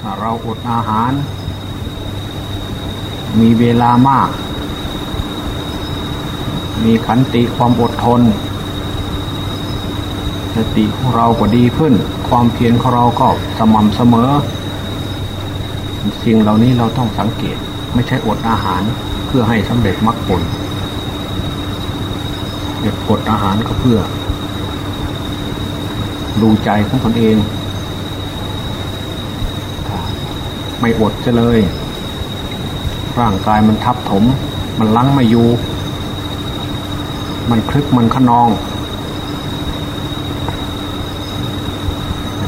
ถ้าเราอดอาหาร มีเวลามาก มีขันติความอดทน สติของเราก็ดีขึ้น ความเพียรของเราก็สม่ำเสมอ สิ่งเหล่านี้เราต้องสังเกตไม่ใช่อดอาหารเพื่อให้สำเร็จมรรคผลเด็ดอดอาหารก็เพื่อ ดูใจของตนเอง ไม่อดจะเลย ร่างกายมันทับถม มันลังไม่อยู่ มันคลึกมันขนอง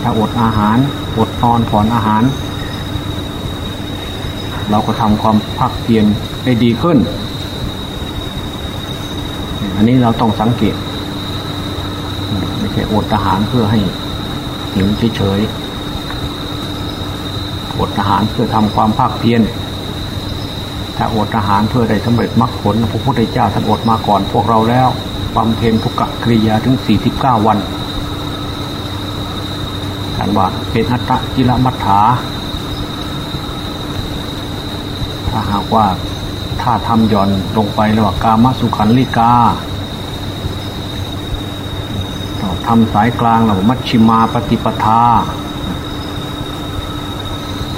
ถ้าอดอาหาร อดนอนผ่อนอาหาร เราก็ทำความภาคเพียรได้ดีขึ้น อันนี้เราต้องสังเกต ไม่ใช่อดอาหารเพื่อให้หิวเฉยๆ อดอาหารเพื่อทำความภาคเพียรถ้าอดอาหารเพื่อได้สำเร็จมรรคผลพระพุทธเจ้าท่านอดมาก่อนพวกเราแล้วบำเพ็ญทุกกกิริยาถึง 49 วันท่านว่าเป็นอัตตกิลมัฏฐา ถ้าหากว่าถ้าทำหย่อนลงไปแล้วว่ากามสุขันลิกาทำสายกลางเรามัชชิมาปฏิปทา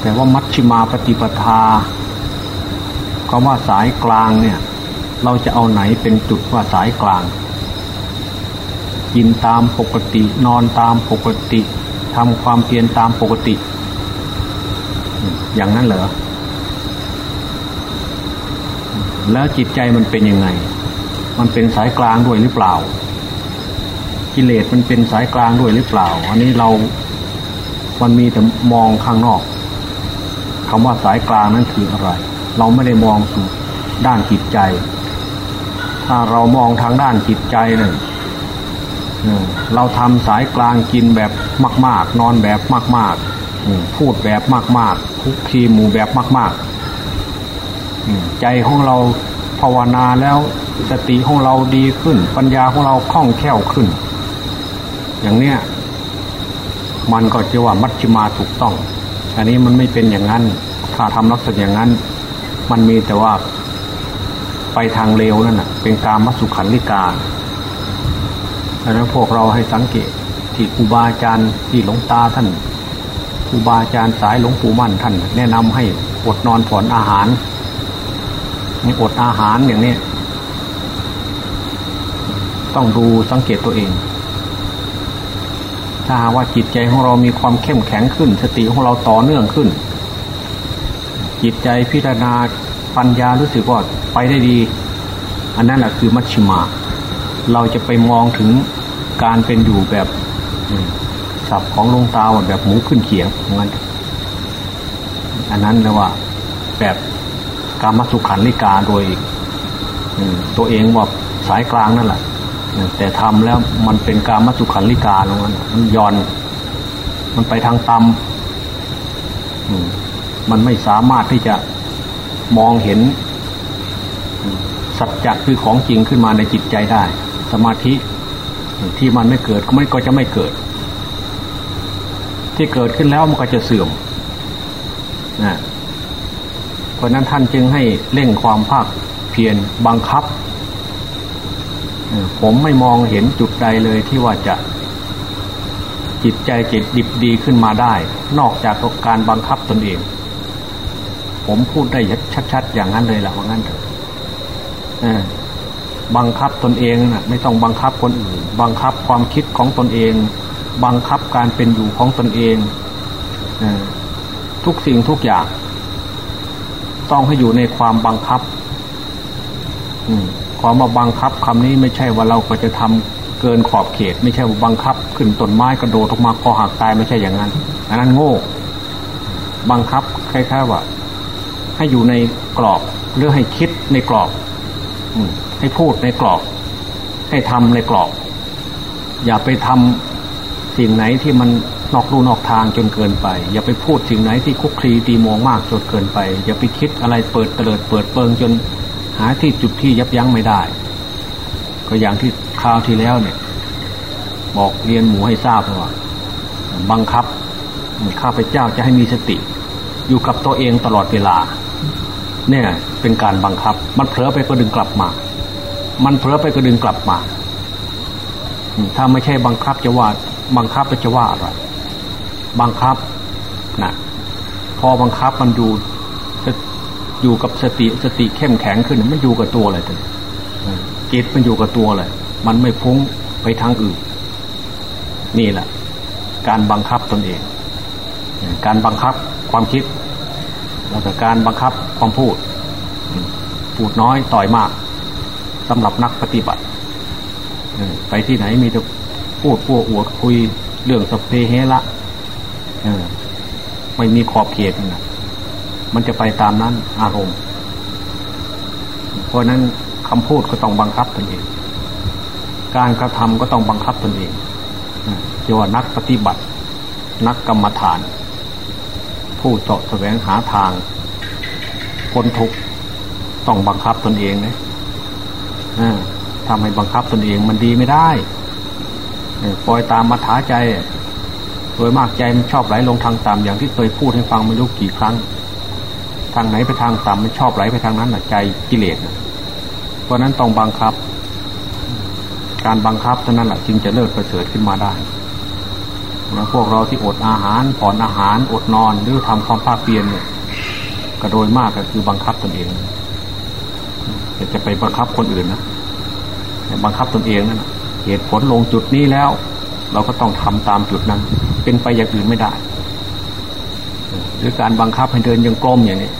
แต่ว่ามัชชิมาปฏิปทาคำว่าสายกลางเนี่ย เราจะเอาไหนเป็นจุดว่าสายกลาง กินตามปกตินอนตามปกติทำความเพียรตามปกติ อย่างนั้นเหรอ แล้วจิตใจมันเป็นยังไง มันเป็นสายกลางด้วยหรือเปล่า กิเลสมันเป็นสายกลางด้วยหรือเปล่า อันนี้เรา มันมีแต่มองข้างนอก คำว่าสายกลางนั้นคืออะไร เราไม่ได้มองสู่ด้านจิตใจ ถ้าเรามองทางด้านจิตใจเนี่ยเราทำสายกลางกินแบบมาก ๆ นอนแบบมาก ๆ พูดแบบมาก ๆ คุกคีหมู่แบบมาก ๆ ใจของเราภาวนาแล้วสติของเราดีขึ้น ปัญญาของเราคล่องแคล่วขึ้น อย่างเนี้ยมันก็จะว่ามัชฌิมาถูกต้อง อันนี้มันไม่เป็นอย่างนั้น ถ้าทำลักษณะอย่างนั้น มันมีแต่ว่าไปทางเลวนั่นน่ะ เป็นการมัสุขันลิกาดังนั้นพวกเราให้สังเกตที่ครูบาอาจารย์ที่หลวงตาท่านครูบาอาจารย์สายหลวงปู่มั่นท่าน แนะนำให้อดนอนผ่อนอาหารนี่อดอาหารอย่างนี้ ต้องดูสังเกตตัวเอง ถ้าหาว่าจิตใจของเรามีความเข้มแข็งขึ้น สติของเราต่อเนื่องขึ้น จิตใจพิจารณาปัญญารู้สึกว่าไปได้ดี อันนั้นแหละคือมัชชิมา เราจะไปมองถึงการเป็นอยู่แบบศัพท์ของลงตาแบบหมูขึ้นเขียงงั้นอันนั้นเลยว่าแบบการมัสุขันลิกาโดยตัวเองว่าสายกลางนั่นแหละ แต่ทำแล้วมันเป็นการมัสุขันลิกาตรงนั้นมันย่อน มันไปทางต่ำมันไม่สามารถที่จะมองเห็น สัจจะคือของจริงขึ้นมาในจิตใจได้ สมาธิที่มันไม่เกิดก็ไม่ก็จะไม่เกิด ที่เกิดขึ้นแล้วมันก็จะเสื่อมนะเพราะนั้นท่านจึงให้เร่งความภาคเพียรบังคับ ผมไม่มองเห็นจุดใดเลยที่ว่าจะจิตใจจิตดิบดีขึ้นมาได้ นอกจากการบังคับตนเอง ผมพูดได้ชัดๆอย่างนั้นเลยแหละว่างั้นเถอะบังคับตนเองนะไม่ต้องบังคับคนอื่น บังคับความคิดของตนเอง บังคับการเป็นอยู่ของตนเองทุกสิ่งทุกอย่าง ต้องให้อยู่ในความบังคับ ความมาบังคับคำนี้ไม่ใช่ว่าเราก็จะทำเกินขอบเขต ไม่ใช่ว่าบังคับ ขึ้นต้นไม้กระโดดออกมาคอหักตายไม่ใช่อย่างนั้นอันนั้นโง่บังคับคล้ายๆว่า ให้อยู่ในกรอบหรือให้คิดในกรอบให้พูดในกรอบ ให้ทำในกรอบ อย่าไปทำสิ่งไหนที่มันนอกรูนอกทางจนเกินไป อย่าไปพูดสิ่งไหนที่คุกคลีตีมองมากจนเกินไป อย่าไปคิดอะไรเปิดเตลิดเปิดเปิงจน หาที่จุดที่ยับยั้งไม่ได้ ก็อย่างที่คราวที่แล้วเนี่ย บอกเรียนหมูให้ทราบว่าบังคับข้าพเจ้าจะให้มีสติ อยู่กับตัวเองตลอดเวลา เนี่ยเป็นการบังคับ มันเผลอไปก็ดึงกลับมา มันเผลอไปก็ดึงกลับมา ถ้าไม่ใช่บังคับจะว่า บังคับจะว่าอะไรบังคับนะพอบังคับมันอยู่ อยู่กับสติสติเข้มแข็งขึ้น มันอยู่กับตัวเลยจิตมันอยู่กับตัวเลยมันไม่ฟุ้งไปทางอื่น นี่แหละ การบังคับตนเอง การบังคับความคิดแล้วก็การบังคับความพูด พูดน้อยต่อยมากสำหรับนักปฏิบัติไปที่ไหนมีแต่พูดพูดอวดคุยเรื่องสเปเฮละไม่มีขอบเขตนะ มันจะไปตามนั้นอารมณ์ เพราะนั้นคำพูดก็ต้องบังคับตนเอง การกระทำก็ต้องบังคับตนเองเรียกว่านักปฏิบัติ นักกรรมฐาน ผู้เจาะแสวงหาทางพ้นทุกต้องบังคับตนเองนะทำให้บังคับตนเองมันดีไม่ได้ปล่อยตามมาถาใจ โดยมากใจมันชอบไหลลงทางต่ำอย่างที่เคยพูดให้ฟังไม่รู้กี่ครั้ง ทางไหนไปทางต่ำมันชอบไหลไปทางนั้นแหะใจกิเลสเพราะนั้นต้องบังคับ การบังคับเท่านั้นแหละจึงจะเลิศประเสริฐขึ้นมาได้นะพวกเราที่อดอาหารผ่อนอาหารอดนอนหรือทำความภาคเพียรเนี่ยก็โดยมากก็คือบังคับตนเองจะไปบังคับคนอื่นนะบังคับตนเองนั่นเหตุผลลงจุดนี้แล้ว เราก็ต้องทำตามจุดนั้น เป็นไปอย่างอื่นไม่ได้ หรือการบังคับให้เดินยังกลมอย่างนี้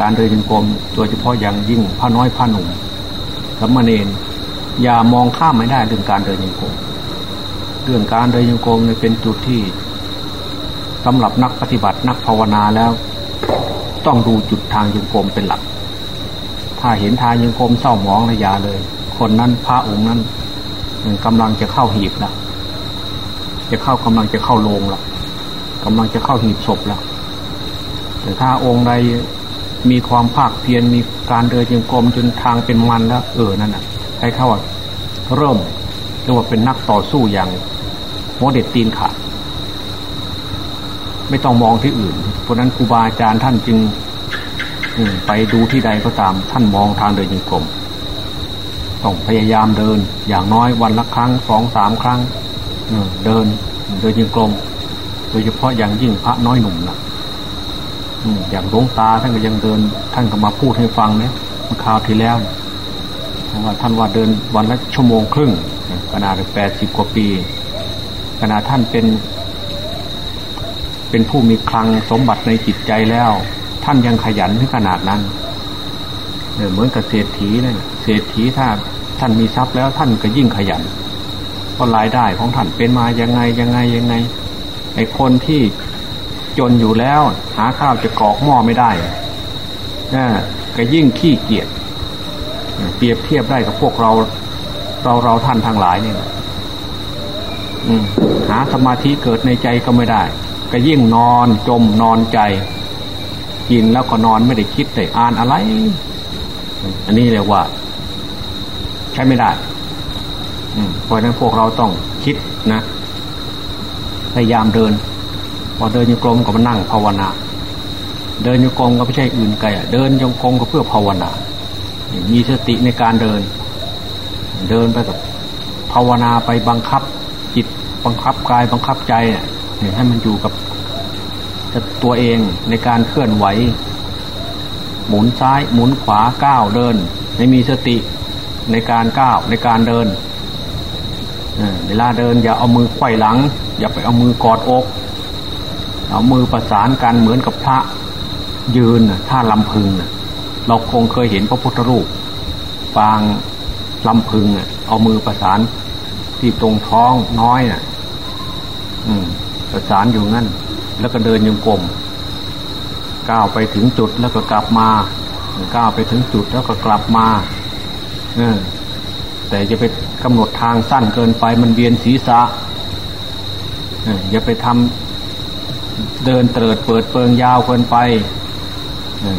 การเดินยงกลมโดยเฉพาะอย่างยิ่งพระน้อยพระหนุ่มสมณเณรอย่ามองข้ามไม่ได้เรื่องการเดินยงกลมเรื่องการเดินยงกลมเนี่ยเป็นจุดที่สำหรับนักปฏิบัตินักภาวนาแล้ว ต้องดูจุดทางยงกลมเป็นหลัก ถ้าเห็นทางยงกลมเศร้าหมองระยาเลย คนนั้นพระองค์นั้นกำลังจะเข้าหีบแล้วจะเข้ากำลังจะเข้าโลงแล้วกำลังจะเข้าหีบศพแล้วแต่ถ้าองค์ใด มีความภาคเพียรมีการเดินยังกลมจนทางเป็นมันแล้ว เออนั่นอะให้เขาว่าเริ่มเรียกว่าเป็นนักต่อสู้อย่างหัวเด็ดตีนขาดไม่ต้องมองที่อื่น เพราะนั้นครูบาอาจารย์ท่านจึงไปดูที่ใดก็ตาม ท่านมองทางเดินยังกลมต้องพยายามเดิน อย่างน้อยวันละครั้งสองสามครั้งเดินเดินยังกลมโดยเฉพาะอย่างยิ่งพระน้อยหนุ่มนะ อย่างหลวงตาท่านก็ยังเดิน ท่านก็มาพูดให้ฟังเนี่ยมาคราวที่แล้วว่าท่านว่าเดินวันละชั่วโมงครึ่งขนาดแปดสิบกว่าปีขณะท่านเป็น เป็นผู้มีคลังสมบัติในจิตใจแล้ว ท่านยังขยันถึงขนาดนั้นเหมือนกับเศรษฐีเนี่ยเศรษฐีถ้าท่านมีทรัพย์แล้วท่านก็ยิ่งขยันเพราะรายได้ของท่านเป็นมายังไงยังไงยังไงไอคนที่ จนอยู่แล้ว หาข้าวจะกอกหม้อไม่ได้นะก็ยิ่งขี้เกียจเปรียบเทียบได้กับพวกเรา เราเราท่านทางหลายเนี่ยหาสมาธิเกิดในใจก็ไม่ได้ ก็ยิ่งนอนจมนอนใจ กินแล้วก็นอนไม่ได้คิดแต่อ่านอะไร อันนี้เรียกว่า ใช้ไม่ได้เพราะนั้นพวกเราต้องคิดนะ พยายามเดิน พอเดินโยกลมก็มานั่งภาวนา เดินโยกลมก็ไม่ใช่อื่นไกลเดินโยกลมก็เพื่อภาวนา มีสติในการเดิน เดินไปกับภาวนาไปบังคับ จิตบังคับกายบังคับใจเนี่ยให้มันอยู่กับตัวเองในการเคลื่อนไหว หมุนซ้ายหมุนขวาก้าวเดินให้มีสติในการก้าวในการเดินเวลาเดินอย่าเอามือไขว้หลัง อย่าไปเอามือกอดอก เอามือประสานกันเหมือนกับพระยืนท่าลำพึง เราคงเคยเห็นพระพุทธรูปปางลำพึงเอามือประสานที่ตรงท้องน้อยน่ะประสานอยู่งั้น แล้วก็เดินยงกลมก้าวไปถึงจุดแล้วก็กลับมาก้าวไปถึงจุดแล้วก็กลับมาเออแต่จะไปกำหนดทางสั้นเกินไปมันเวียนศีรษะอย่าไปทำ เดินเติดเปิดเปิงยาวเกินไป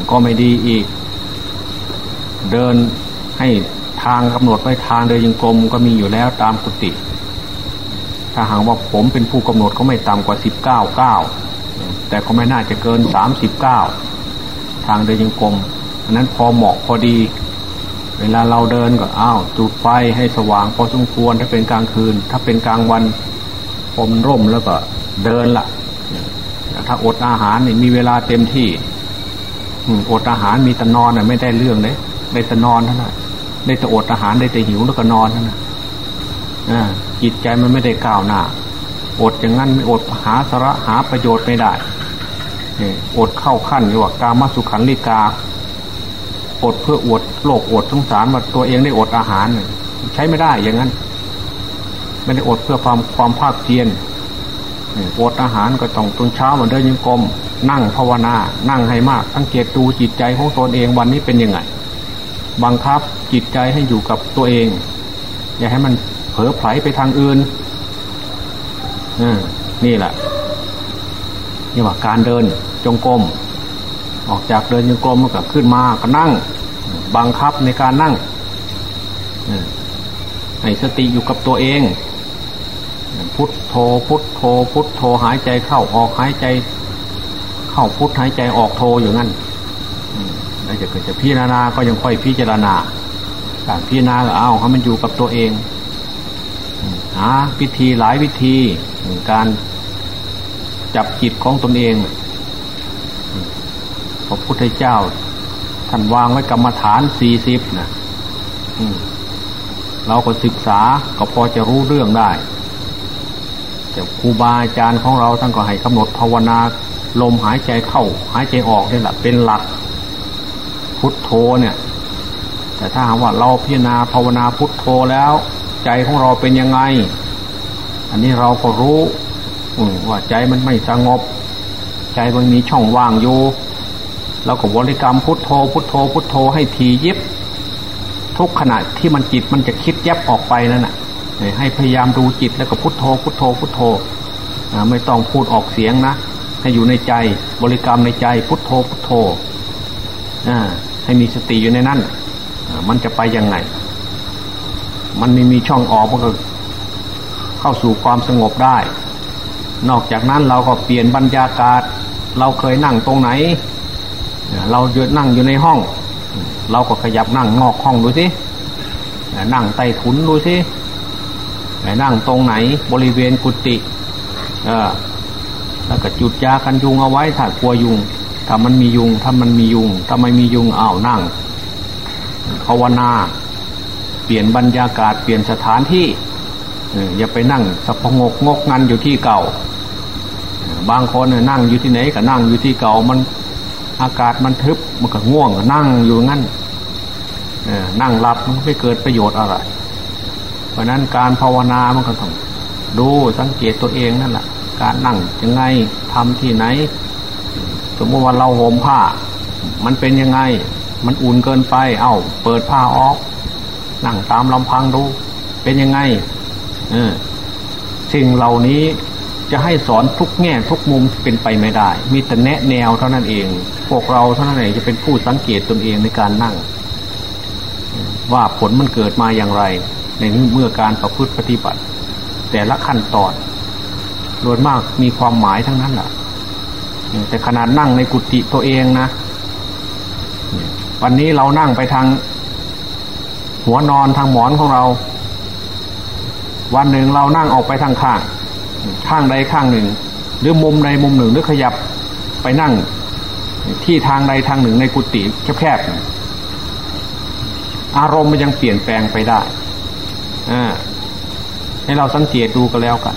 ก็ไม่ดีอีก เดินให้ทางกำหนดไว้ทางเดินยังกลมก็มีอยู่แล้วตามกุฏิถ้าหากว่าผมเป็นผู้กำหนดก็ไม่ต่ำกว่าสิบเก้าเก้าแต่ก็ไม่น่าจะเกินสามสิบเก้าทางเดินยังกรมอันนั้นพอเหมาะพอดี เวลาเราเดินก็อ้าวจุดไฟให้สว่างพอสมควรถ้าเป็นกลางคืน ถ้าเป็นกลางวันพมร่มแล้วก็เดินละ ถ้าอดอาหารนี่มีเวลาเต็มที่อดอาหารมีแต่นอนน่ะไม่ได้เรื่องเลยได้แต่นอนเท่านั้นได้แต่อดอาหารได้แต่หิวแล้วก็นอนเท่านั้นจิตใจมันไม่ได้ก้าวหน้า อดอย่างนั้นไม่อดหาสาระหาประโยชน์ไม่ได้อดเข้าขั้นเรียกว่ากามาสุขันลิกา อดเพื่ออวดโลกอดสงสารว่าตัวเองได้อดอาหาร ใช้ไม่ได้อย่างนั้น ไม่ได้อดเพื่อความความภาคเพียร อดอาหารก็ต้องตอนเช้ามาเดินยังกรมนั่งภาวนา นั่งให้มากสังเกตดูจิตใจของตนเองวันนี้เป็นยังไง บังคับจิตใจให้อยู่กับตัวเอง อย่าให้มันเผลอไผลไปทางอื่นนี่แหละนี่ว่าการเดินจงกรมออกจากเดินจงกรมมันก็ขึ้นมาก็นั่ง บังคับในการนั่งให้สติอยู่กับตัวเอง พุทโธพุทโธ พุทโธหายใจเข้าออกหายใจ เข้าพุทหายใจออกโธอยู่งั้นแล้วจะเกิดจะพิจารณาก็ยังค่อยพิจารณาการพิจารณาก็เอาให้มันอยู่กับตัวเองหาวิธีหลายวิธีการจับจิตของตนเองพระพุทธเจ้าท่านวางไว้กรรมฐานสี่สิบนะเราก็ศึกษาก็พอจะรู้เรื่องได้ ครูบาอาจารย์ของเราท่านก็ให้กำหนดภาวนาลมหายใจเข้า หายใจออกนี่แหละเป็นหลักพุทโธเนี่ย แต่ถ้าหากว่าเราพิจารณาภาวนาพุทโธแล้ว ใจของเราเป็นยังไง อันนี้เราก็รู้ว่าใจมันไม่สงบ ใจมันมีช่องว่างอยู่เราก็บริกรรมพุทโธ พุทโธ พุทโธให้ทียิบ ทุกขณะที่มันจิตมันจะคิดยับออกไปนั่นแหะ ให้พยายามดูจิตแล้วก็พุทโธพุทโธพุทโธไม่ต้องพูดออกเสียงนะ ให้อยู่ในใจบริกรรมในใจพุทโธพุทโธให้มีสติอยู่ในนั้นมันจะไปยังไง มันไม่มีช่องออกมันก็เข้าสู่ความสงบได้ นอกจากนั้นเราก็เปลี่ยนบรรยากาศ เราเคยนั่งตรงไหน เราเยืนนั่งอยู่ในห้อง เราก็ขยับนั่งนอกห้องดูสินั่งใต้ถุนดูสิ นั่งตรงไหนบริเวณกุฏิเออแล้วก็จุดยากันยุงเอาไว้ถ้ากลัวยุง ถ้ามันมียุง ถ้ามันมียุง ถ้าไม่มียุงอ้าวนั่งภาวนา เปลี่ยนบรรยากาศเปลี่ยนสถานที่อย่าไปนั่งสะพงกงกงันอยู่ที่เก่า บางคนนั่งอยู่ที่ไหนก็นั่งอยู่ที่เก่ามันอากาศมันทึบมันก็ง่วงนั่งอยู่งั้นนั่งหลับมันไม่เกิดประโยชน์อะไร เพราะนั้นการภาวนามันก็ต้องดูสังเกตตัวเองนั่นแหละการนั่งยังไงทำที่ไหน สมมติว่าเราห่มผ้า มันเป็นยังไง มันอุ่นเกินไป เอา้า เปิดผ้าออก นั่งตามลำพังดูเป็นยังไงเออสิ่งเหล่านี้จะให้สอนทุกแง่ทุกมุมเป็นไปไม่ได้ มีแต่แนะแนวเท่านั้นเอง พวกเราเท่านั้นเองจะเป็นผู้สังเกตตนเองในการนั่ง ว่าผลมันเกิดมาอย่างไร ในเมื่อการประพฤติปฏิบัติ แต่ละขั้นตอนโดยมากมีความหมายทั้งนั้นแหละแต่ขนาดนั่งในกุฏิตัวเองนะ วันนี้เรานั่งไปทาง หัวนอนทางหมอนของเรา วันหนึ่งเรานั่งออกไปทางข้าง ข้างใดข้างหนึ่ง หรือมุมใดมุมหนึ่งหรือขยับไปนั่ง ที่ทางใดทางหนึ่งในกุฏิแคบๆอารมณ์มันยังเปลี่ยนแปลงไปได้ ให้เราสังเกตดูก็แล้วกัน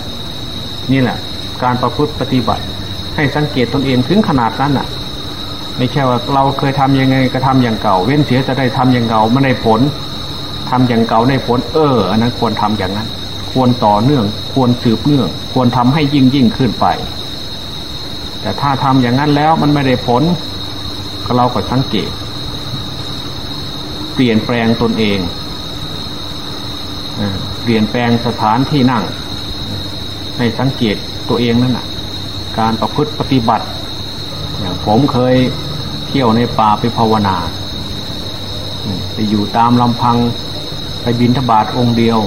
นี่แหละ การประพฤติปฏิบัติ ให้สังเกตตนเองถึงขนาดนั้นอะ ไม่ใช่ว่าเราเคยทำยังไงก็ทำอย่างเก่า เว้นเสียจะได้ทำอย่างเก่าไม่ได้ผลทำอย่างเก่าได้ผล เอออันนั้นควรทำอย่างนั้น ควรต่อเนื่อง ควรสืบเนื่อง ควรทำให้ยิ่งยิ่งขึ้นไป แต่ถ้าทำอย่างนั้นแล้วมันไม่ได้ผล ก็เราก็สังเกต เปลี่ยนแปลงตนเอง เปลี่ยนแปลงสถานที่นั่ง ให้สังเกตตัวเองนั่นแหะการประพฤติปฏิบัติ อย่างผมเคยเที่ยวในป่าไปภาวนาไปอยู่ตามลำพังไปบินทบาทองค์เดียว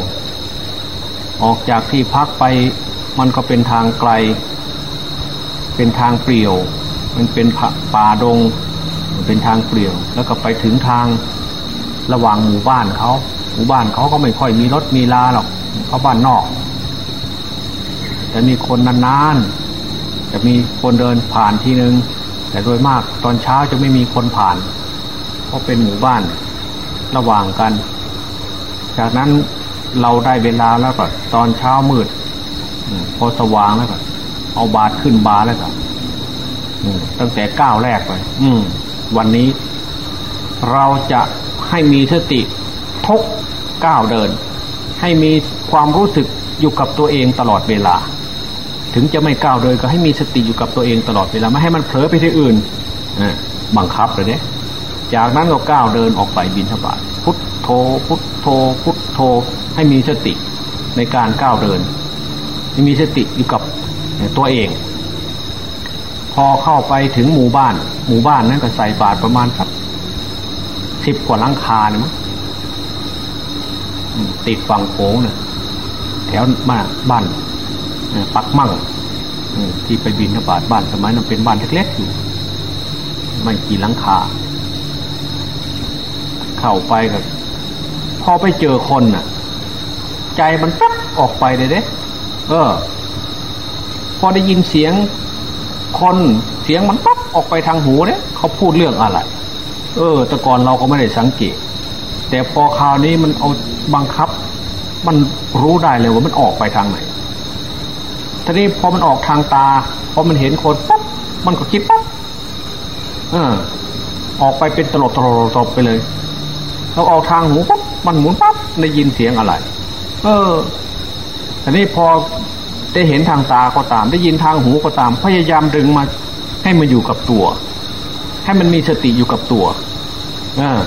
ออกจากที่พักไปมันก็เป็นทางไกล เป็นทางเปลี่ยว มันเป็นป่าดงเป็นทางเปลี่ยว แล้วก็ไปถึงทางระหว่างหมู่บ้านเขา มู่บ้านเขาก็ไม่ค่อยมีรถมีลาหรอกเขาบ้านนอก แต่มีคนนานๆจะมีคนเดินผ่านทีนึง แต่โดยมากตอนเช้าจะไม่มีคนผ่าน เพราะเป็นหมู่บ้านระหว่างกัน จากนั้นเราได้เวลาแล้วก็ตอนเช้ามืดพอสว่างแล้วก็เอาบาทขึ้นบาแล้วก็ตั้งแต่ก้าวแรกไปวันนี้ เราจะให้มีสติทุก ก้าวเดิน ให้มีความรู้สึกอยู่กับตัวเองตลอดเวลา ถึงจะไม่ก้าวเดินก็ให้มีสติอยู่กับตัวเองตลอดเวลาไม่ให้มันเผลอไปที่อื่นบังคับเลยเนี่ยจากนั้นก็ก้าวเดินออกไปบินทบาทพุทโธพุทโธพุทโธให้มีสติในการก้าวเดินให้มีสติอยู่กับตัวเอง พอเข้าไปถึงหมู่บ้าน หมู่บ้านนั้นก็ใส่บาตรประมาณสักสิบกว่าลังคาเนี่ยมั้ง ติดฝั่งโขงเนี่ยแถวมาบ้านปักมั่งที่ไปบินทบาทบ้านสมัยนั้นเป็นบ้านเล็กๆอยู่ไม่กี่หลังคา เข้าไปกับพอไปเจอคนน่ะ ใจมันปั๊บออกไปเลยเด้เออ พอได้ยินเสียงคนเสียงมันปั๊บออกไปทางหูเนี่ยเขาพูดเรื่องอะไร เออ แต่ก่อนเราก็ไม่ได้สังเกต แต่พอคราวนี้มันเอาบังคับ มันรู้ได้เลยว่ามันออกไปทางไหนทีนี้พอมันออกทางตาพอมันเห็นคนปั๊บมันก็คิดปั๊บเออออกไปเป็นตลบตลบตลบไปเลยเราออกทางหูปั๊บมันหมุนปั๊บได้ยินเสียงอะไร เออทีนี้พอได้เห็นทางตาก็ตาม ได้ยินทางหูก็ตาม พยายามดึงมาให้มันอยู่กับตัว ให้มันมีสติอยู่กับตัว เออ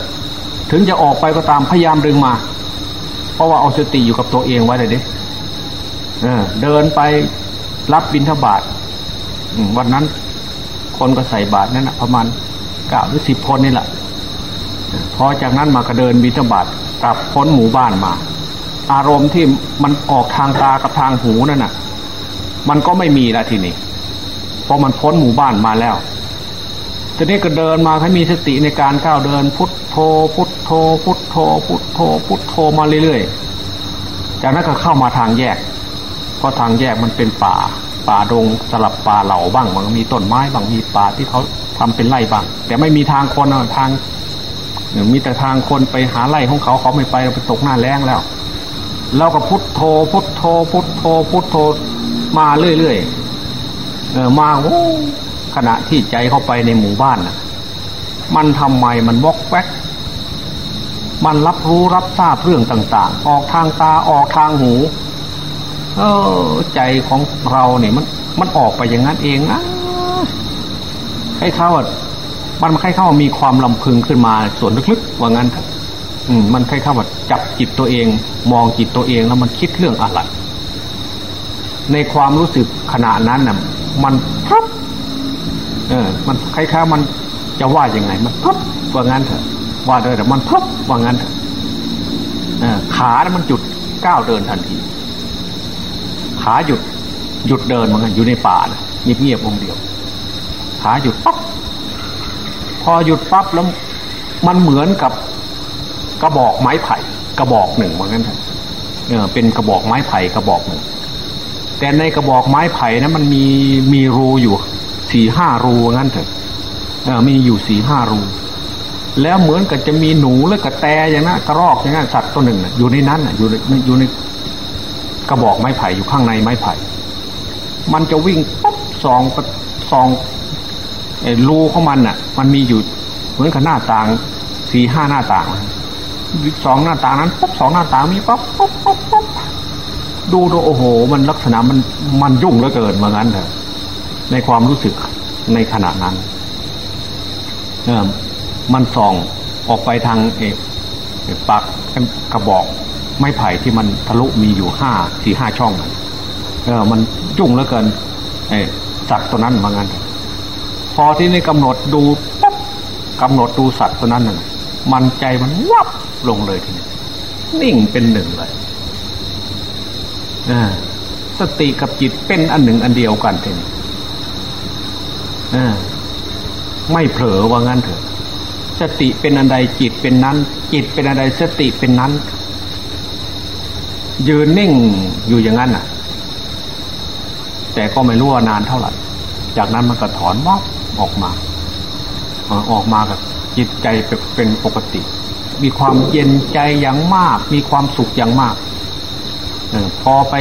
ถึงจะออกไปก็ตามพยายามดึงมา เพราะว่าเอาสติอยู่กับตัวเองไว้เลยดิเออเดินไปรับบิณฑบาตวันนั้น คนก็ใส่บาตรนั่นนะประมาณเก้าหรือสิบคนนี่แหละพอจากนั้นมาก็เดินบิณฑบาตกลับพ้นหมู่บ้านมา อารมณ์ที่มันออกทางตากับทางหูนั่นน่ะ มันก็ไม่มีและทีนี้พอมันพ้นหมู่บ้านมาแล้ว ทีนี้ก็เดินมาให้มีสติในการก้าวเดิน พุทโธพุทโธ พุทโธ พุทโธ พุทโธมาเรื่อยๆ จากนั้นก็เข้ามาทางแยก เพราะทางแยกมันเป็นป่า ป่าดงสลับป่าเหล่าบ้างมันมีต้นไม้บางมีป่าที่เขาทำเป็นไร่บ้าง แต่ไม่มีทางคนทางมีแต่ทางคนไปหาไร่ของเขาเขาไม่ไปเราไปตกหน้าแรงแล้วเราก็พุทโธ พุทโธ พุทโธ พุทโธมาเรื่อยๆเออมาโอ้ ขณะที่ใจเข้าไปในหมู่บ้านน่ะมันทำไมมันวอกแวก มันรับรู้รับทราบเรื่องต่าง ๆ ออกทางตาออกทางหู เออใจของเราเนี่ยมันมันออกไปอย่างนั้นเองนะให้เขาอะมันใครเข้ามีความลำพึงขึ้นมาส่วนลึกๆว่างั้นอืมมันใครเข้าว่าจับจิตตัวเอง มองจิตตัวเองแล้วมันคิดเรื่องอะไรในความรู้สึกขณะนั้นน่ะ มันพับ เออ มันคล้ายๆมันจะว่ายังไง มันพับว่างั้นเถอะ ว่าเลยแต่มันพับว่างั้นเถอะขาเนี่ยมันจุดก้าวเดินทันที ขาหยุดหยุดเดินเหมือนกันอยู่ในป่านะเงียบๆองเดียว ขาหยุดปั๊บพอหยุดปั๊บแล้วมันเหมือนกับกระบอกไม้ไผ่กระบอกหนึ่งเหมือนกันเออเป็นกระบอกไม้ไผ่กระบอกหนึ่งแต่ในกระบอกไม้ไผ่นะมันมีมีรูอยู่ สี่ห้ารูงั้นเถอะเออมีอยู่สี่ห้ารู แล้วเหมือนกับจะมีหนูและกระแตอย่างนั้นกระรอกอย่างนั้นสัตว์ตัวหนึ่งอยู่ในนั้นอยู่ในอยู่ในกระบอกไม้ไผ่อยู่ข้างในไม้ไผ่ มันจะวิ่งปุ๊บสองสองรูของมันอะ มันมีอยู่เหมือนกับหน้าต่างสี่ห้าหน้าต่างสองหน้าต่างนั้นปุ๊บสองหน้าต่างมีปั๊บปุ๊บปุ๊บปุ๊บดูดูโอ้โห มันลักษณะมันมันยุ่งเหลือเกินเหมือนกันเถอะ ในความรู้สึกในขณะนั้นเออมันส่องออกไปทางเอปักกระบอกไม้ไผ่ที่มันทะลุมีอยู่ห้าสี่ห้าช่องเออ มันจุ่งเหลือเกินไอ้สัตว์ตัวนั้นมือนกันพอที่นี่กำหนดดูปุ๊บกำหนดดูสัตว์ตัวนั้นน่ะมันใจมันวับลงเลยทีนี้นิ่งเป็นหนึ่งเลยสติกับจิตเป็นอันหนึ่งอันเดียวกันทีนี้ ไม่เผลอว่างั้นเถอะ สติเป็นอันใดจิตเป็นนั้น จิตเป็นอันใดสติเป็นนั้น ยืนนิ่งอยู่อย่างนั้นอะ แต่ก็ไม่รู้ว่านานเท่าไหร่ จากนั้นมันก็ถอนวับออกมา ออกมากับจิตใจเป็นปกติ มีความเย็นใจอย่างมาก มีความสุขอย่างมากอพอไป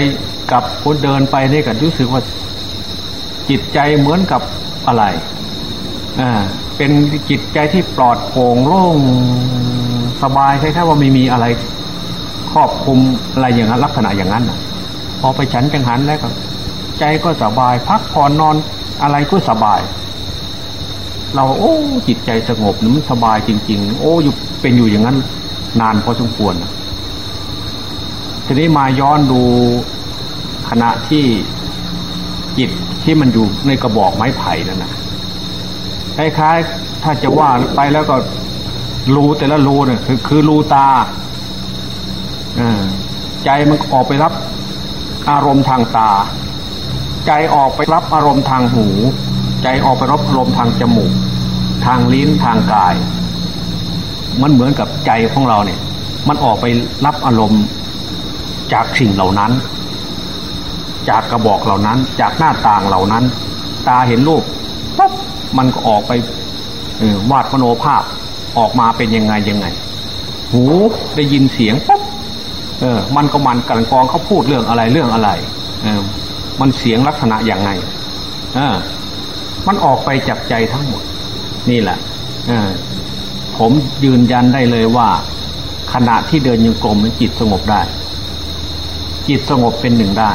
กับคนเดินไปนี่ก็รู้สึกว่าจิตใจเหมือนกับ อะไร อ่า เป็นจิตใจที่ปลอดโปร่งโล่งสบายคล้ายๆว่าไม่มีอะไร ครอบคุมอะไรอย่างนั้นลักษณะอย่างนั้นพอไปฉันจังหันแล้วก็ใจก็สบาย พักผ่อนนอนอะไรก็สบาย เราโอ้จิตใจสงบมันสบายจริง ๆ โอ้อยู่เป็นอยู่อย่างนั้น นานพอสมควรทีนี้มาย้อนดูขณะที่ จิตที่มันอยู่ในกระบอกไม้ไผ่นั่นนะคล้ายๆถ้าจะว่าไปแล้วก็รูแต่ละรูเนี่ยคือคือรูตาใจมันออกไปรับอารมณ์ทางตา ใจออกไปรับอารมณ์ทางหู ใจออกไปรับอารมณ์ทางจมูก ทางลิ้นทางกาย มันเหมือนกับใจของเราเนี่ย มันออกไปรับอารมณ์จากสิ่งเหล่านั้น จากกระบอกเหล่านั้น จากหน้าต่างเหล่านั้น ตาเห็นรูปปุ๊บมันก็ออกไปวาดมโนภาพออกมาเป็นยังไงยังไง หูได้ยินเสียงปุ๊บเออ มันก็มันกันกองเขาพูดเรื่องอะไรเรื่องอะไรเออมันเสียงลักษณะอย่างไงเออมันออกไปจากใจทั้งหมด นี่แหละเออผมยืนยันได้เลยว่า ขณะที่เดินยังกลมจิตสงบได้ จิตสงบเป็นหนึ่งได้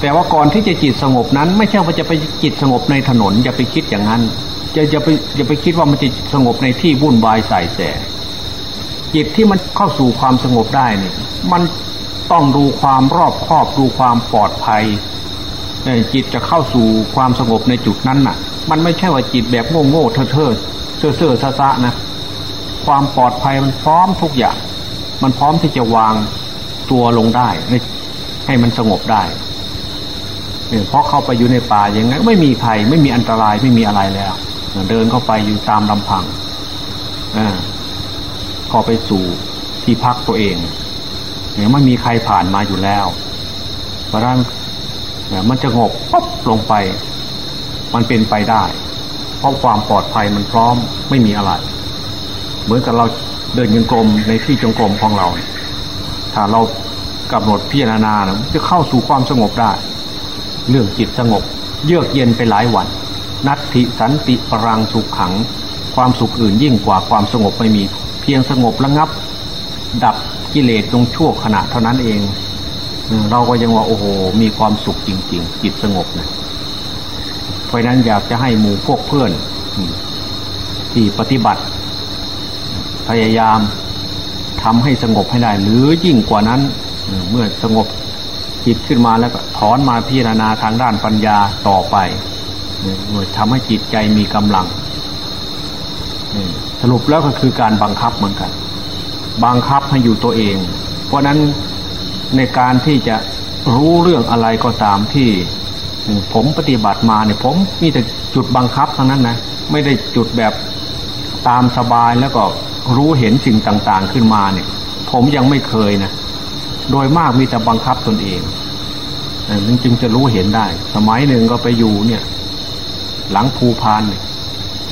แต่ว่าก่อนที่จะจิตสงบนั้น ไม่ใช่ว่าจะไปจิตสงบในถนน อย่าไปคิดอย่างนั้นจะอย่าไปอย่าไปคิดว่ามันจะสงบในที่วุ่นวายใส่แสจิตที่มันเข้าสู่ความสงบได้เนี่ยมันต้องดูความรอบครอบดูความปลอดภัยจิตจะเข้าสู่ความสงบในจุดนั้นน่ะ มันไม่ใช่ว่าจิตแบบโง่โง่เท่อเท่อเซ่อเซ่อซะซะนะความปลอดภัยมันพร้อมทุกอย่าง มันพร้อมที่จะวางตัวลงได้ ให้มันสงบได้ เพราะเข้าไปอยู่ในป่าอย่างนั้นไม่มีใครไม่มีอันตรายไม่มีอะไรแล้ว เดินเข้าไปอยู่ตามลำพังอ่าก็ไปสู่ที่พักตัวเองเนี่ยไม่มีใครผ่านมาอยู่แล้วเพราะนั้นมันจะงบปุ๊บลงไป มันเป็นไปได้ เพราะความปลอดภัยมันพร้อมไม่มีอะไร เหมือนกับเราเดินยังกลมในที่จงกรมของเรา ถ้าเรากำหนดพิจารณาจะเข้าสู่ความสงบได้ เรื่องจิตสงบ เยือกเย็นไปหลายวัน นัตถิสันติปรังสุขขัง ความสุขอื่นยิ่งกว่าความสงบไม่มี เพียงสงบระงับ ดับกิเลสตรงชั่วขณะเท่านั้นเอง เราก็ยังว่าโอ้โห มีความสุขจริง ๆ จิตสงบนะเพราะนั้นอยากจะให้หมู่พวกเพื่อนที่ปฏิบัติ พยายามทำให้สงบให้ได้ หรือยิ่งกว่านั้นเมื่อสงบ จิตขึ้นมาแล้วก็ถอนมาพิจารณาทางด้านปัญญาต่อไปทำให้จิตใจมีกำลังสรุปแล้วก็คือการบังคับเหมือนกัน บังคับให้อยู่ตัวเอง เพราะนั้นในการที่จะรู้เรื่องอะไรก็ตามที่ผมปฏิบัติมาเนี่ยผมมีแต่จุดบังคับทั้งนั้นนะไม่ได้จุดแบบตามสบายแล้วก็รู้เห็นสิ่งต่างๆขึ้นมาเนี่ย ผมยังไม่เคยนะ โดยมากมีแต่บังคับตนเองนั่นจึงจะรู้เห็นได้ สมัยหนึ่งก็ไปอยู่เนี่ย หลังภูพาน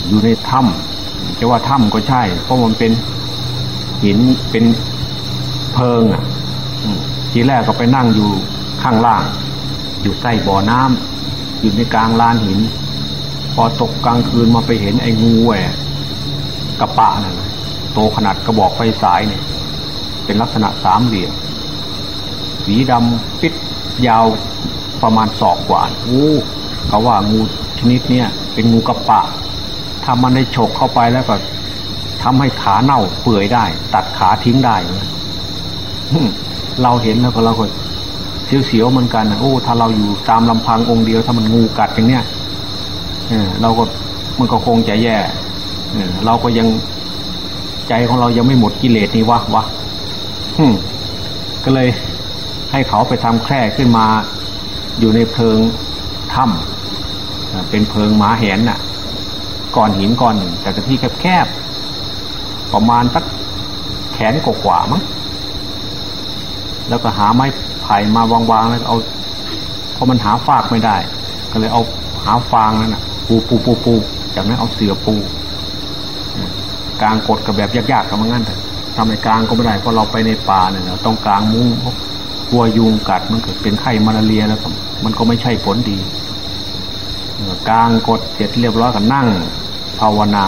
อยู่ในถ้ำจะว่าถ้ำก็ใช่ เพราะมันเป็นหินเป็นเพิงอะทีแรกก็ไปนั่งอยู่ข้างล่าง อยู่ใต้บ่อน้ำอยู่ในกลางลานหิน พอตกกลางคืนมาไปเห็นไอ้งูแหวกระปะนั่นโตขนาดกระบอกไฟสายเนี่ย เป็นลักษณะสามเหลี่ยม สีดำปิดยาวประมาณศอกกว่าโอ้เขาว่างูชนิดเนี้ยเป็นงูกระปะถ้ามันได้ฉกเข้าไปแล้วก็ทำให้ขาเน่าเปื่อยได้ ตัดขาทิ้งได้เราเห็นแล้วก็เราก็เสียวๆเหมือนกันนะโอ้ถ้าเราอยู่ตามลำพังองค์เดียวถ้ามันงูกัดอย่างเนี้ยเออเราก็มันก็คงจะแย่เออเราก็ยังใจของเรายังไม่หมดกิเลสนี่วะวะก็เลย ให้เขาไปทำแคร่ขึ้นมา อยู่ในเพิงถ้ำเป็นเพิงหมาแหนน่ะก้อนหินก้อนหนึ่งแต่ที่แคบๆประมาณสักแขนกว่ามั้งแล้วก็หาไม้ไผ่มาวางๆแล้วเอาเพราะมันหาฟากไม่ได้ ก็เลยเอาหาฟางนั่นนะปูปูปูปูจากนั้นเอาเสือปูกลางกดกับแบบยากๆกับมันงั้นแต่ทำในกลางก็ไม่ได้เพราะเราไปในป่าเนี่ยเราต้องกลางมุ้ง กลัวยุงกัดมันเกิดเป็นไข้มาลาเรียแล้วมันก็ไม่ใช่ผลดีกลางกดเสร็จเรียบร้อยก็นั่ง ภาวนา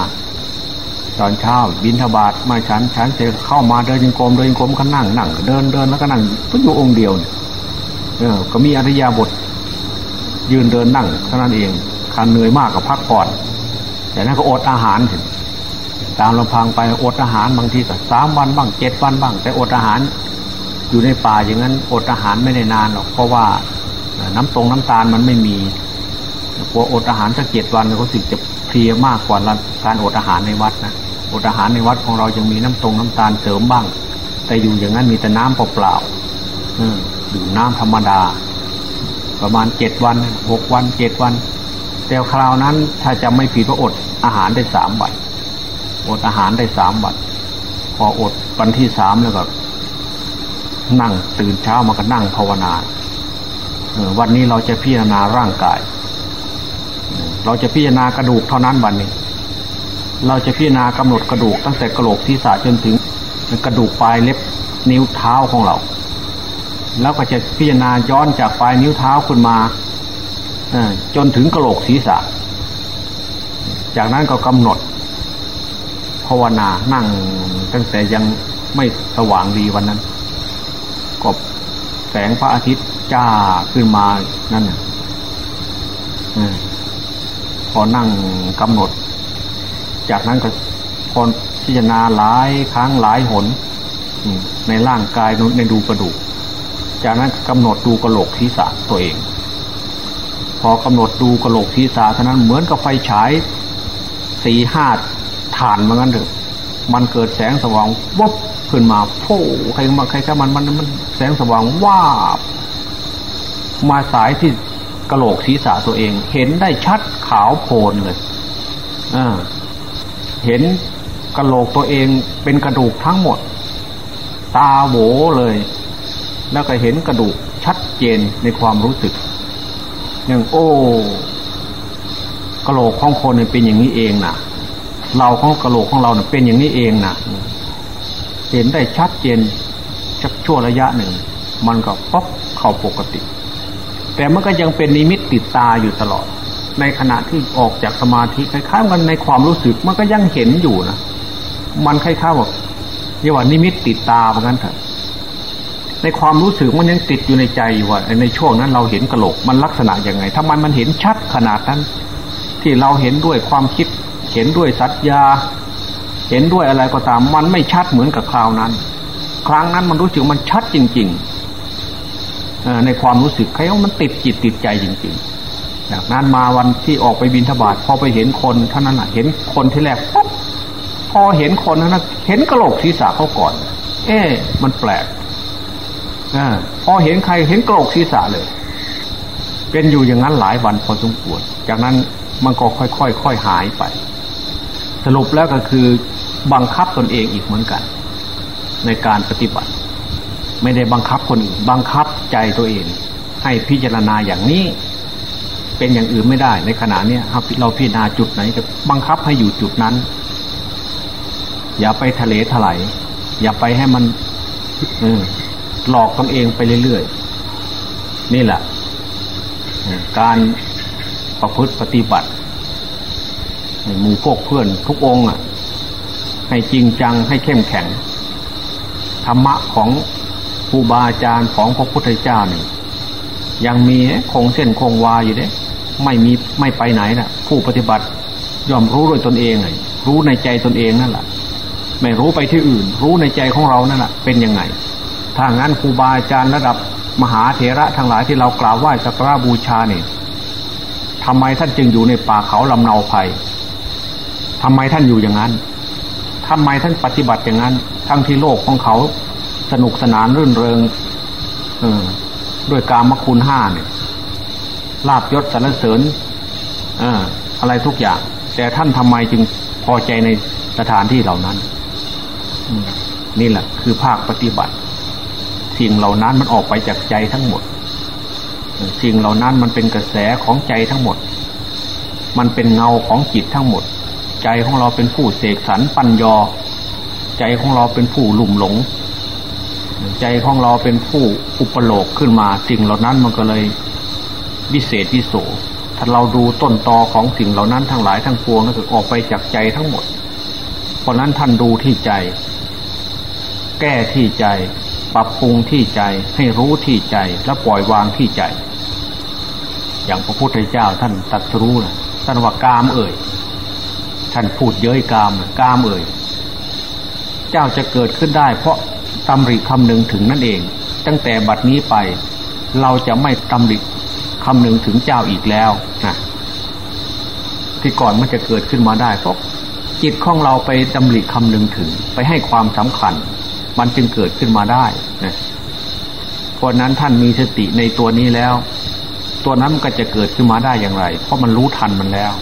ตอนเช้าบินทบาทมาฉันฉันเสร็จเข้ามาเดินยังกรมเดินยังกรมก็นั่งนั่งเดินเดินแล้วก็นั่งก็อยู่องค์เดียวเนี่ยก็มีอริยาบท ยืนเดินนั่งเท่านั้นเองคันเหนื่อยมากก็พักผ่อนแต่นั้นก็อดอาหารตามลำพังไปอดอาหารบางทีก็สามวันบ้างเจ็ดวันบ้าง แต่อดอาหาร อยู่ในป่าอย่างนั้นอดอาหารไม่ได้นานหรอกเพราะว่าน้ำตรงน้ำตาลมันไม่มีกลัวอดอาหารสักเจ็ดวันเขาสิจะเพลียมากกว่าการอดอาหารในวัดนะอดอาหารในวัดของเรายังมีน้ำตรงน้ำตาลเสริมบ้าง แต่อยู่อย่างนั้นมีแต่น้ำเปล่าๆดื่มน้ำธรรมดา ประมาณเจ็ดวันหกวันเจ็ดวัน แต่คราวนั้นถ้าจะไม่ผิดว่าอดอาหารได้สามวันอดอาหารได้สามวันพออดวันที่สามแล้วก็ นั่งตื่นเช้ามาก็นั่งภาวนาวันนี้เราจะพิจารณาร่างกาย เราจะพิจารณากระดูกเท่านั้นวันนี้ เราจะพิจารณากำหนดกระดูกตั้งแต่กระโหลกที่สาจนถึงกระดูกปลายเล็บนิ้วเท้าของเรา แล้วก็จะพิจารณาย้อนจากปลายนิ้วเท้าขึ้นมาจนถึงกระโหลกศีรษะ จากนั้นก็กำหนดภาวนานั่งตั้งแต่ยังไม่สว่างดีวันนั้น ก็แสงพระอาทิตย์จ้าขึ้นมานั่นอพอนั่งกำหนด จากนั้นก็พอพิจารณาหลายครั้งหลายหนในร่างกายในดูกระดูก จากนั้นกำหนดดูกระโหลกศีรษะตัวเอง พอกำหนดดูกระโหลกศีรษะเท่านั้นเหมือนกับไฟฉายสี่ห้าฐานเหมือนกันเถอะมันเกิดแสงสว่างวับ ขึ้นมาโ่ใครมาใครแค่มันมันมันแสงสว่างว่ามาสายที่กระโหลกศีรษะตัวเอง เห็นได้ชัดขาวโพลนเลยอเห็นกระโหลกตัวเองเป็นกระดูกทั้งหมด ตาโหวเลย แล้วก็เห็นกระดูกชัดเจนในความรู้สึกอย่างโอ้กระโหลกของคนเป็นอย่างนี้เองนะเราของกระโหลกของเราเป็นอย่างนี้เองนะ เห็นได้ชัดเจนสักชั่วระยะหนึ่ง มันก็ป๊อกเข้าปกติ แต่มันก็ยังเป็นนิมิตติดตาอยู่ตลอด ในขณะที่ออกจากสมาธิคล้ายๆกันในความรู้สึกมันก็ยังเห็นอยู่นะมันคล้ายๆแบบเรียกว่านิมิตติดตาเหมือนกันเถอะในความรู้สึกมันยังติดอยู่ในใจอยู่ว่าในช่วงนั้นเราเห็นกระโหลกมันลักษณะยังไงถ้ามันมันเห็นชัดขนาดนั้น ที่เราเห็นด้วยความคิด เห็นด้วยสัญญา เห็นด้วยอะไรก็ตาม มันไม่ชัดเหมือนกับคราวนั้น ครั้งนั้นมันรู้สึกมันชัดจริงๆในความรู้สึกใครว่ามันติดจิตติดใจจริงๆจากนั้นมาวันที่ออกไปบินทบาทพอไปเห็นคนท่านั้นเห็นคนที่แรกปุ๊บพอเห็นคนนั้นเห็นกระโหลกศีรษะเขาก่อน เอ๊มันแปลกอพอเห็นใครเห็นกระโหลกศีรษะเลย เป็นอยู่อย่างนั้นหลายวันพอสมควร จากนั้นมันก็ค่อยๆค่อยหายไป สรุปแล้วก็คือ บังคับตนเองอีกเหมือนกัน ในการปฏิบัติ ไม่ได้บังคับคนอื่นบังคับใจตัวเอง ให้พิจารณาอย่างนี้ เป็นอย่างอื่นไม่ได้ ในขณะนี้เราพิจารณาจุดไหนจะบังคับให้อยู่จุดนั้น อย่าไปทะเลถลายอย่าไปให้มันหลอกตนเองไปเรื่อยๆนี่แหละ การประพฤติปฏิบัติหมู่พวกเพื่อนทุกองอะ ให้จริงจังให้เข้มแข็ง ธรรมะของครูบาอาจารย์ของพระพุทธเจ้านี่ยังมีคงเส้นคงวาอยู่เด้ไม่มีไม่ไปไหนนะ่ะ ผู้ปฏิบัติยอมรู้โดยตนเองเลยรู้ในใจตนเองนั่นแหละไม่รู้ไปที่อื่น รู้ในใจของเรานั่นแหละเป็นยังไงถ้างั้นครูบาอาจารย์ระดับมหาเถระทั้งหลายที่เรากราบไหว้สักการบูชาเนี่ยทำไมท่านจึงอยู่ในป่าเขาลำเนาภัยทำไมท่านอยู่อย่างนั้น ทำไมท่านปฏิบัติอย่างนั้น ทั้งที่โลกของเขาสนุกสนานรื่นเริงเออด้วยการมคุณห้าเนี่ยลาบยศสรรเสริญออะไรทุกอย่าง แต่ท่านทำไมจึงพอใจในสถานที่เหล่านั้นนี่แหละ คือภาคปฏิบัติ สิ่งเหล่านั้นมันออกไปจากใจทั้งหมด สิ่งเหล่านั้นมันเป็นกระแสของใจทั้งหมด มันเป็นเงาของจิตทั้งหมด ใจของเราเป็นผู้เสกสรรปัญญอ ใจของเราเป็นผู้ลุ่มหลง ใจของเราเป็นผู้อุปโลกขึ้นมาสิ่งเหล่านั้นมันก็เลยวิเศษวิโสถ้าเราดูต้นตอของสิ่งเหล่านั้นทั้งหลายทั้งปวงนั่นคือออกไปจากใจทั้งหมด เพราะนั้นท่านดูที่ใจ แก้ที่ใจ ปรับปรุงที่ใจให้รู้ที่ใจแล้วปล่อยวางที่ใจ อย่างพระพุทธเจ้าท่านตัดรู้นะท่านว่ากามเอ่ย ท่านพูดเย้ยกามกามเอ่ยเจ้าจะเกิดขึ้นได้ เพราะตำริคำหนึ่งถึงนั่นเอง ตั้งแต่บัดนี้ไป เราจะไม่ตำริคำหนึ่งถึงเจ้าอีกแล้วนะที่ก่อนมันจะเกิดขึ้นมาได้เพราะจิตของเราไปดำริคำหนึ่งถึง ไปให้ความสำคัญ มันจึงเกิดขึ้นมาได้นะเพราะนั้นท่านมีสติในตัวนี้แล้ว ตัวนั้นก็จะเกิดขึ้นมาได้อย่างไร เพราะมันรู้ทันมันแล้ว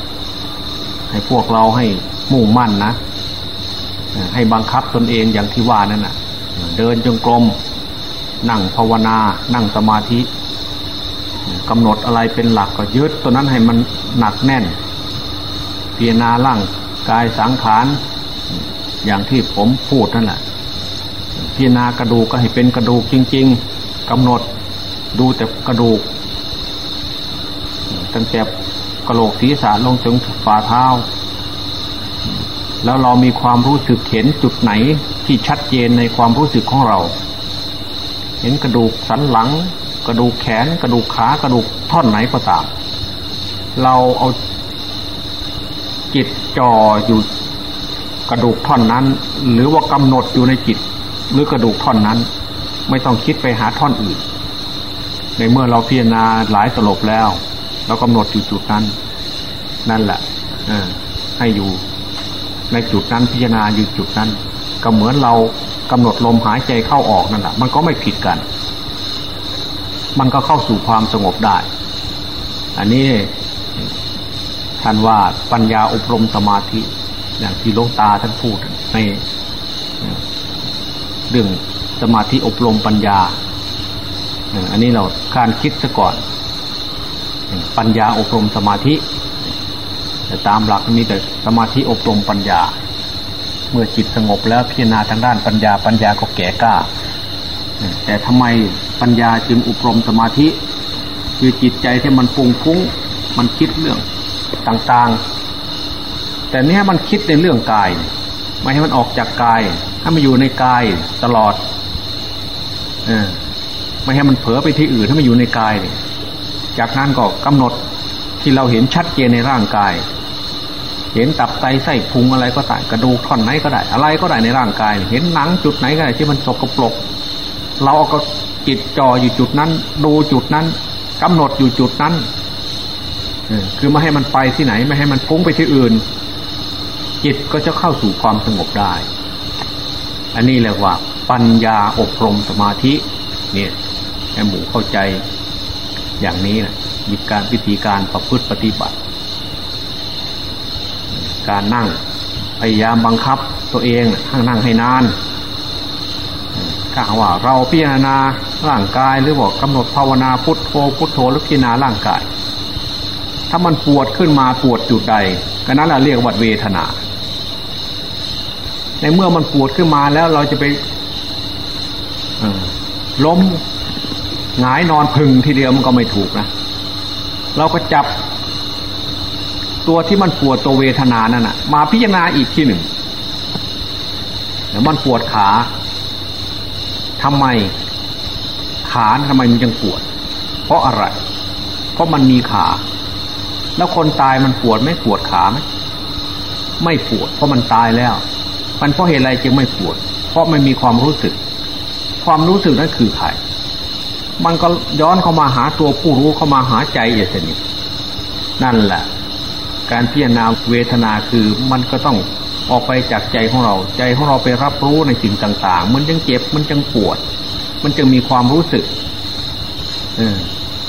ให้พวกเราให้มุ่งมั่นนะให้บังคับตนเองอย่างที่ว่านั่นนะ่ะ เดินจงกรมนั่งภาวนา นั่งสมาธิกำหนดอะไรเป็นหลักก็ยึดตัวนั้นให้มันหนักแน่นพิจารณาล่างกายสังขารอย่างที่ผมพูดนั่นแหละพิจารณากระดูกก็ให้เป็นกระดูกจริง ๆกำหนดดูแต่กระดูกตั้งแต่ กระโหลกศีรษะลงถึงฝ่าเท้า แล้วเรามีความรู้สึกเห็นจุดไหนที่ชัดเจนในความรู้สึกของเรา เห็นกระดูกสันหลัง กระดูกแขน กระดูกขากระดูกท่อนไหนก็ตาม เราเอาจิตจ่ออยู่กระดูกท่อนนั้น หรือว่ากำหนดอยู่ในจิต หรือกระดูกท่อนนั้น ไม่ต้องคิดไปหาท่อนอื่น ในเมื่อเราพิจารณาหลายตลบแล้ว เรากำหนดอยู่จุดนั้น นั่นแหละให้อยู่ในจุดนั้นพิจารณาอยู่จุดนั้น ก็เหมือนเรากำหนดลมหายใจเข้าออกนั่นแหละมันก็ไม่ผิดกัน มันก็เข้าสู่ความสงบได้ อันนี้ท่านว่าปัญญาอบรมสมาธิ อย่างที่ลงตาท่านพูดในเรื่องสมาธิอบรมปัญญา อันนี้เราการคิดซะก่อน ปัญญาอบรมสมาธิ แต่ตามหลักมีแต่สมาธิอบรมปัญญา เมื่อจิตสงบแล้วพิจารณาทางด้านปัญญาปัญญาก็แก่กล้า แต่ทำไมปัญญาจึงอบรมสมาธิ คือจิตใจที่มันฟุ้งฟุ้งมันคิดเรื่องต่างๆ แต่เนี้ยมันคิดในเรื่องกาย ไม่ให้มันออกจากกาย ให้มันอยู่ในกายตลอด เออไม่ให้มันเผลอไปที่อื่นให้มันอยู่ในกาย จากนั้นก็กำหนดที่เราเห็นชัดเจนในร่างกาย เห็นตับไตไส้พุงอะไรก็ได้กระดูกท่อนไหนก็ได้ อะไรก็ได้ในร่างกาย เห็นหนังจุดไหนก็ได้ที่มันสกปรกเราเอาก็จิตจ่ออยู่จุดนั้น ดูจุดนั้นกำหนดอยู่จุดนั้นคือไม่ให้มันไปที่ไหนไม่ให้มันฟุ้งไปที่อื่น จิตก็จะเข้าสู่ความสงบได้ อันนี้เรียกว่า ปัญญาอบรมสมาธิ เนี่ยให้หมูเข้าใจ อย่างนี้นะมีการวิธีการประพฤติปฏิบัติ การนั่งพยายามบังคับตัวเองให้นั่งให้นานถ้าว่าเราพิจารณาร่างกายหรือบอกกำหนดภาวนาพุทโธพุทโธหรือพิจารณาร่างกาย ถ้ามันปวดขึ้นมาปวดจุดใดก็นั้นเราเรียกว่าเวทนา ในเมื่อมันปวดขึ้นมาแล้วเราจะไปล้ม หงายนอนพึงทีเดียวมันก็ไม่ถูกนะ เราก็จับ ตัวที่มันปวดตัวเวทนานั่นนะมาพิจารณาอีกทีหนึ่งแล้วมันปวดขาทำไมขาทำไมมันยังปวด เพราะอะไร เพราะมันมีขา แล้วคนตายมันปวดไม่ปวดขาไหมไม่ปวด เพราะมันตายแล้ว มันเพราะเหตุอะไรจึงไม่ปวด เพราะมันมีความรู้สึก ความรู้สึกนั้นคือใคร มันก็ย้อนเข้ามาหาตัวผู้รู้เข้ามาหาใจอย่างนี้นั่นแหละ การพิจารณาเวทนาคือมันก็ต้องออกไปจากใจของเรา ใจของเราไปรับรู้ในสิ่งต่าง ๆ มันจึงเจ็บมันจึงปวด มันจึงมีความรู้สึก เออ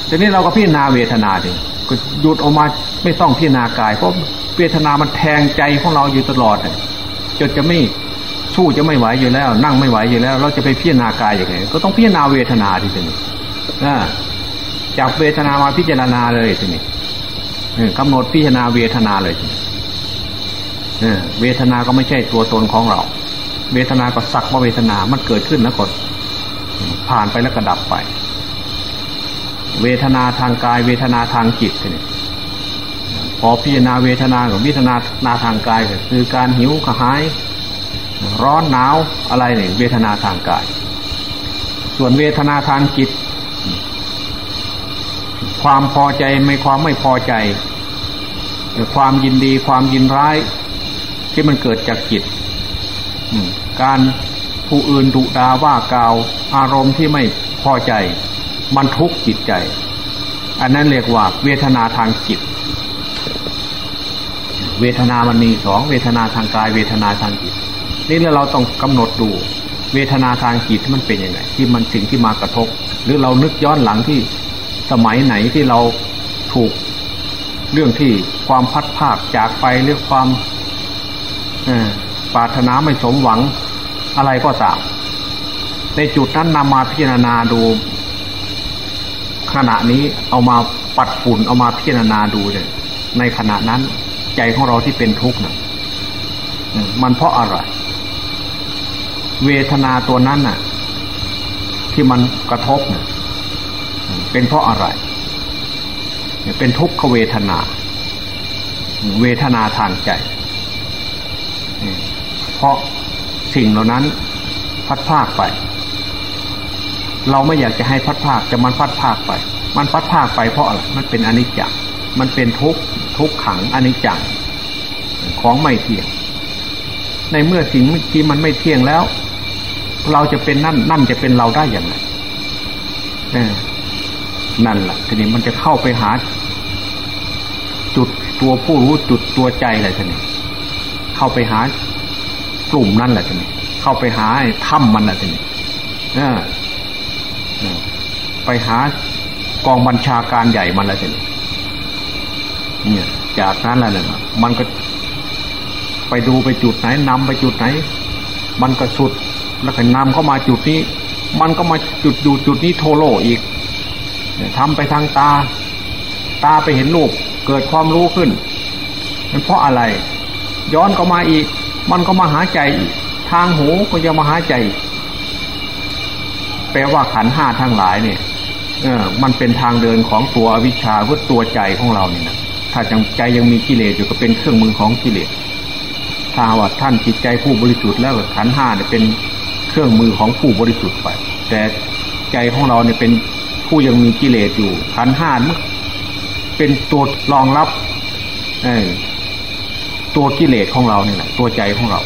ทีนี้เราก็พิจารณาเวทนาดิก็หยุดออกมาไม่ต้องพิจารณากายเพราะเวทนามันแทงใจของเราอยู่ตลอดจนจะไม่สู้จะไม่ไหวอยู่แล้ว นั่งไม่ไหวอยู่แล้ว เราจะไปพิจารณากายอย่างไรก็ต้องพิจารณาเวทนาทีนี้ จากเวทนามาพิจารณาเลยทีนี้กำหนดพิจารณาเวทนาเลยเวทนาก็ไม่ใช่ตัวตนของเรา เวทนาก็สักว่าเวทนา มันเกิดขึ้นแล้วก็ผ่านไปแล้วก็ดับไป เวทนาทางกาย เวทนาทางจิตเนี่ยพอพิจารณาเวทนากับวิทนานาทางกายคือการหิวกระหาย ร้อนหนาวอะไรเนี่ยเวทนาทางกาย ส่วนเวทนาทางจิต ความพอใจไม่ความไม่พอใจ ความยินดีความยินร้าย ที่มันเกิดจากจิตการผู้อื่นดุดาว่ากล่าว อารมณ์ที่ไม่พอใจ มันทุกข์จิตใจ อันนั้นเรียกว่า เวทนาทางจิต เวทนามันมีสองเวทนาทางกาย เวทนาทางจิต นี่เราต้องกำหนดดูเวทนาทางจิตมันเป็นยังไงที่มันสิ่งที่มากระทบ หรือเรานึกย้อนหลังที่ สมัยไหนที่เราถูกเรื่องที่ความพัดภาคจากไปเรื่องความปรารถนาไม่สมหวังอะไรก็ตามในจุดนั้นนำมาพิจารณาดู ขณะนี้เอามาปัดฝุ่นเอามาพิจารณาดูเนี่ยในขณะนั้นใจของเราที่เป็นทุกข์นะมันเพราะอะไร เวทนาตัวนั้นน่ะ ที่มันกระทบน่ย เป็นเพราะอะไร เป็นทุกขเวทนา เวทนาทางใจ เพราะสิ่งเหล่านั้นพัดภาคไป เราไม่อยากจะให้พัดภาคแต่มันพัดภาคไป มันพัดภาคไปเพราะอะไร มันเป็นอนิจจ์มันเป็นทุกทุกขังอนิจจ์ของไม่เที่ยง ในเมื่อสิ่งที่มันไม่เที่ยงแล้ว เราจะเป็นนั่นนั่นจะเป็นเราได้อย่างไร นั่นแหละทีนี้มันจะเข้าไปหา จุดตัวผู้รู้จุดตัวใจอะไรทีนี้เข้าไปหากลุ่มนั่นแหละทีนี้เข้าไปหาถ้ำมันแหละทีนี้ไปหากองบัญชาการใหญ่มันแหล้วทีนี้เนี่ยจากนั้นแล้วเนี่ยมันก็ไปดูไปจุดไหนนำไปจุดไหน มันก็สุดแล้วก็นำเข้ามาจุดนี้ มันก็มาจุดอยู่จุดนี้โทโลอีก ทำไปทางตา ตาไปเห็นรูปเกิดความรู้ขึ้น มันเพราะอะไร ย้อนก็มาอีก มันก็มาหาใจอีกทางหูก็จะมาหาใจ แปลว่าขันห้าทั้งหลายเนี่ยเออมันเป็นทางเดินของตัววิชาเพื่อตัวใจของเราเนี่ยนะถ้าจังใจยังมีกิเลสอยู่ก็เป็นเครื่องมือของกิเลสถ้าว่าท่านจิตใจผู้บริสุทธิ์แล้วขันห้าเนี่ยเป็นเครื่องมือของผู้บริสุทธิ์ไป แต่ใจของเราเนี่ยเป็น ผู้ยังมีกิเลสอยู่ขันห้านเป็นตัวรองรับตัวกิเลสของเราเนี่ยแหละตัวใจของเรา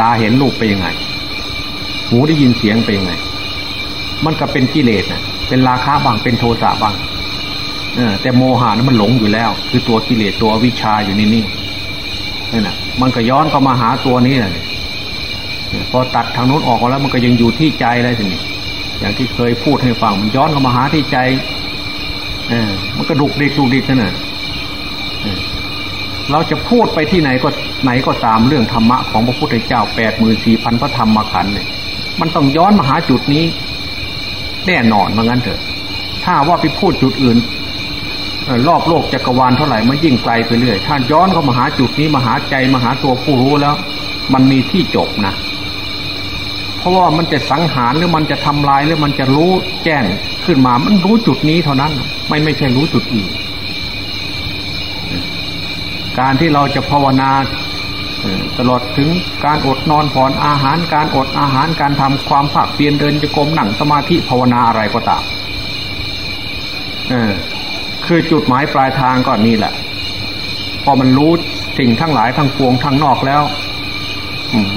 ตาเห็นรูปไปยังไง หูได้ยินเสียงไปยังไง มันก็เป็นกิเลสนะเป็นราคาบางเป็นโทสะบางเออแต่โมหะนั้นมันหลงอยู่แล้ว คือตัวกิเลสตัววิชาอยู่นี่นี่นั่นะมันก็ย้อนเข้ามาหาตัวนี้แหละพอตัดทางโน้นออกแล้ว มันก็ยังอยู่ที่ใจเลยสินี่ อย่างที่เคยพูดให้ฟังมันย้อนเข้ามาหาที่ใจเออมันกระดุกดิกดุกดิกนั่นน่ะเราจะพูดไปที่ไหนก็ไหนก็ตามเรื่องธรรมะของพระพุทธเจ้าแปดหมื่นสี่พันพระธรรมขันธ์เนี่ยมันต้องย้อนมาหาจุดนี้ แน่นอนเหมือนกันเถอะ ถ้าว่าไปพูดจุดอื่นรอบโลกจักรวาลเท่าไหร่มันยิ่งไกลไปเรื่อย ถ้าย้อนเข้ามาหาจุดนี้มาหาใจมาหาตัวผู้รู้แล้ว มันมีที่จบนะ เพราะว่ามันจะสังหารหรือมันจะทำลายหรือมันจะรู้แจ้งขึ้นมา มันรู้จุดนี้เท่านั้น ไม่ไม่ใช่รู้จุดอื่นการที่เราจะภาวนาตลอดถึงการอดนอนผ่อนอาหาร การอดอาหารการทำความภาคเพียนเดินจะกรมหนังสมาธิภาวนาอะไรก็ตามเออคือจุดหมายปลายทางก็นี่แหละ พอมันรู้สิ่งทั้งหลายทั้งปวงทั้งนอกแล้ว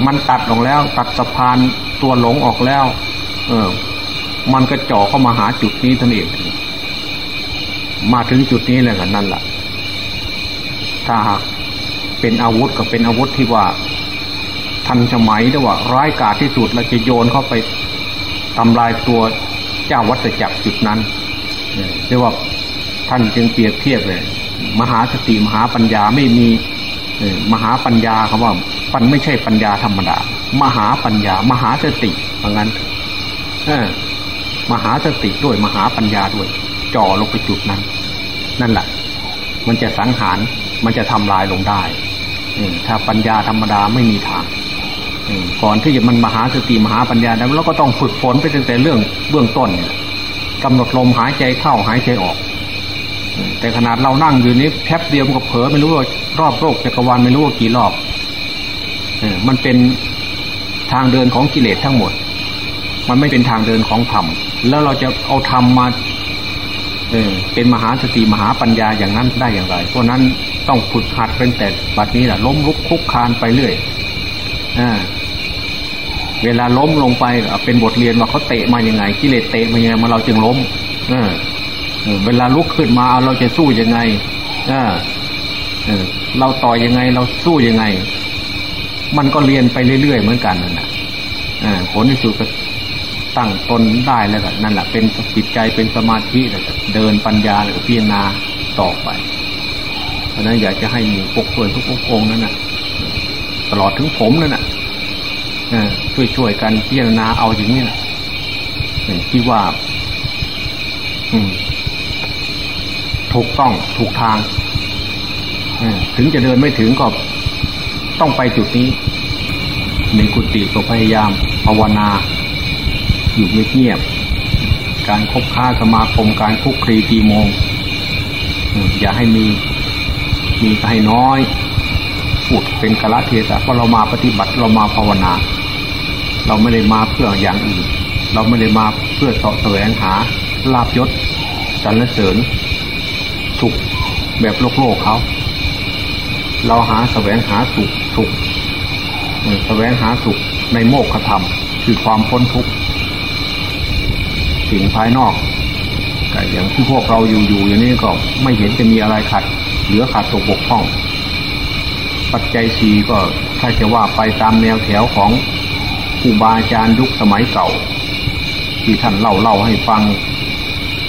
มันตัดลงแล้ว ตัดสะพาน ตัวหลงออกแล้ว เออ มันก็จ่อเข้ามาหาจุดนี้ท่านเองมาถึงจุดนี้แล้วกันนั่นแหละถ้าหากเป็นอาวุธก็เป็นอาวุธที่ว่า ทันสมัยแต่ว่า ร้ายกาจที่สุดเราจะโยนเข้าไปทำลายตัวเจ้าวัฏจักรจุดนั้นเรียกว่าท่านจึงเปรียบเทียบเลย มหาสติมหาปัญญาไม่มีมหาปัญญาคำว่า ปัญไม่ใช่ปัญญาธรรมดา มหาปัญญา มหาสติเพราะงั้นเออมหาสติด้วยมหาปัญญาด้วย จ่อลงไปจุดนั้น นั่นแหละมันจะสังหารมันจะทำลายลงได้ถ้าปัญญาธรรมดาไม่มีทางก่อนที่จะมันมหาสติมหาปัญญาแล้วเราก็ต้องฝึกฝนไปตั้งแต่เรื่องเบื้องต้นกำหนดลมหายใจเข้าหายใจออก แต่ขนาดเรานั่งอยู่นี้แป๊บเดียวมันก็เผลอไม่รู้ว่ารอบโลกจักรวาลไม่รู้ว่ากี่รอบ มันเป็นทางเดินของกิเลสทั้งหมด มันไม่เป็นทางเดินของธรรม แล้วเราจะเอาธรรมมาเออเป็นมหาสติมหาปัญญาอย่างนั้นได้อย่างไร เพราะนั้นต้องฝึกหัดเป็นแต่บัดนี้แหละล้มลุกคุกคานไปเรื่อยอเวลาล้มลงไปเป็นบทเรียนว่าเขาเตะมาอยังไง กิเลสเตะมาอยังไงมาเราจึงล้ม เออเวลาลุกขึ้นมาเราจะสู้ยังไง เออเออเราต่อยังไงเราสู้ยังไง มันก็เรียนไปเรื่อย ๆ เหมือนกันนั่นแหละผลที่สุดก็ตั้งตนได้แล้วก็นั่นแหละเป็นจิตใจเป็นสมาธิแล้วก็เดินปัญญาแล้วก็พิจารณาต่อไป เพราะนั้นอยากจะให้หมู่พวกเพื่อนทุกองค์นั่นนะตลอดถึงผมนั่นนะช่วยช่วยกันพิจารณาเอาอย่างนี้นะที่ว่าถูกต้องถูกทางถึงจะเดินไม่ถึงก็ ต้องไปจุดนี้ ในกุฏิก็พยายามภาวนา อยู่เงียบๆการคบค้าสมาคมการคุกครีตีโมง อย่าให้มีมีให้น้อย พูดเป็นกะละเทศะเพราะเรามาปฏิบัติเรามาภาวนา เราไม่ได้มาเพื่ออย่างอื่น เราไม่ได้มาเพื่อเสาะแสวงหาลาบยศสรรเสริญ สุขแบบโลกโลกเขา เราหาแสวงหาสุข สุขแสวงหาสุขในโมกขธรรม คือความพ้นทุกข์สิ่งภายนอกก็อย่างที่พวกเราอยู่อยู่อย่างนี้ก็ไม่เห็นจะมีอะไรขัด เหลือขาดตกบกพร่อง ปัจจัยสีก็ถ้าจะว่าไปตามแนวแถวของครูบาอาจารย์ยุคสมัยเก่า ที่ท่านเล่าเล่าให้ฟัง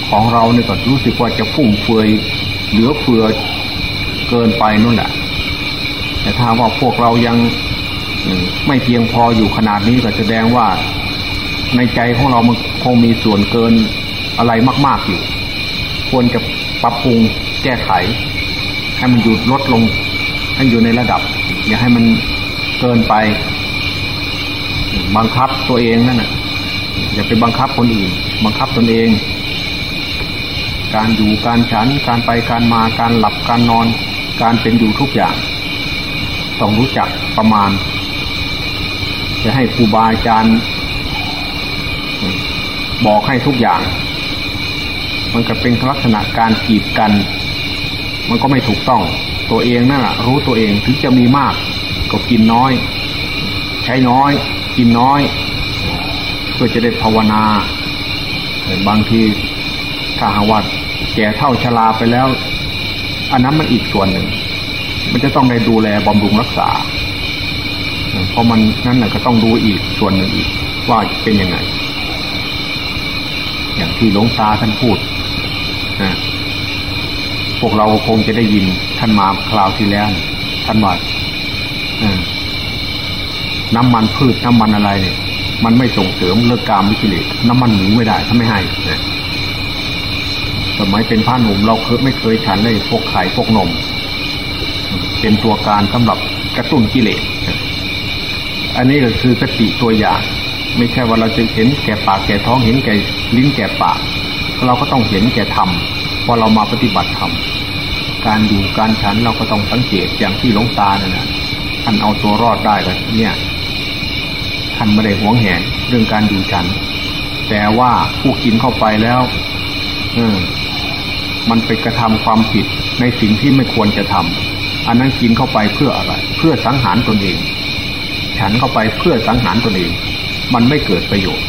ของเราเนี่ยก็รู้สึกว่าจะฟุ่มเฟือยเหลือเฟือเกินไปนั่นแหละ แต่ถ้าว่าพวกเรายังไม่เพียงพออยู่ขนาดนี้ก็แสดงว่าในใจของเรามันคงมีส่วนเกินอะไรมาก ๆอยู่ ควรจะปรับปรุงแก้ไข ให้มันหยุดลดลง ให้อยู่ในระดับ อย่าให้มันเกินไป บังคับตัวเองนั่นน่ะอย่าไปบังคับคนอื่น บังคับตนเอง การอยู่การฉัน การไปการมาการหลับการนอน การเป็นอยู่ทุกอย่าง ต้องรู้จักประมาณ จะให้ครูบาอาจารย์บอกให้ทุกอย่าง มันก็เป็นลักษณะการกีดกัน มันก็ไม่ถูกต้องตัวเองนั่นแหะรู้ตัวเองถึงจะมีมาก ก็กินน้อย ใช้น้อย กินน้อยเพื่อจะได้ภาวนาบางทีถ้าหาวัดแก่เท่าชราไปแล้ว อันนั้นมันอีกส่วนหนึ่ง มันจะต้องได้ดูแลบำรุงรักษา เพราะมันนั่นแหละก็ต้องดูอีกส่วนหนึ่งอีกว่าเป็นยังไง อย่างที่หลวงตาท่านพูดนะพวกเราคงจะได้ยินท่านมาคราวที่แล้ว ท่านว่าน้ำมันพืชน้ำมันอะไรเนี่ย มันไม่ส่งเสริมเลิกกามวิกิเลสน้ำมันหมูไม่ได้ถ้าไม่ให้สมัยเป็นผ้าหนุ่มเราเคยไม่เคยฉันเลยพวกไข่พวกนม เป็นตัวการสำหรับกระตุ้นกิเลส อันนี้ก็คือสติตัวอย่าง ไม่ใช่ว่าเราจะเห็นแก่ปากแก่ท้องเห็นแก่ลิ้นแก่ปาก เราก็ต้องเห็นแก่ธรรมพอเรามาปฏิบัติธรรมการอยู่การฉันเราก็ต้องสังเกตอย่างที่หลวงตาเนี่ยนะท่านเอาตัวรอดได้ก็เนี่ยท่านไม่ได้หวงแหนเรื่องการอยู่ฉัน แต่ว่าผู้กินเข้าไปแล้วเออมันไปกระทำความผิดในสิ่งที่ไม่ควรจะทำ อันนั้นกินเข้าไปเพื่ออะไร เพื่อสังหารตนเอง ฉันเข้าไปเพื่อสังหารตนเอง มันไม่เกิดประโยชน์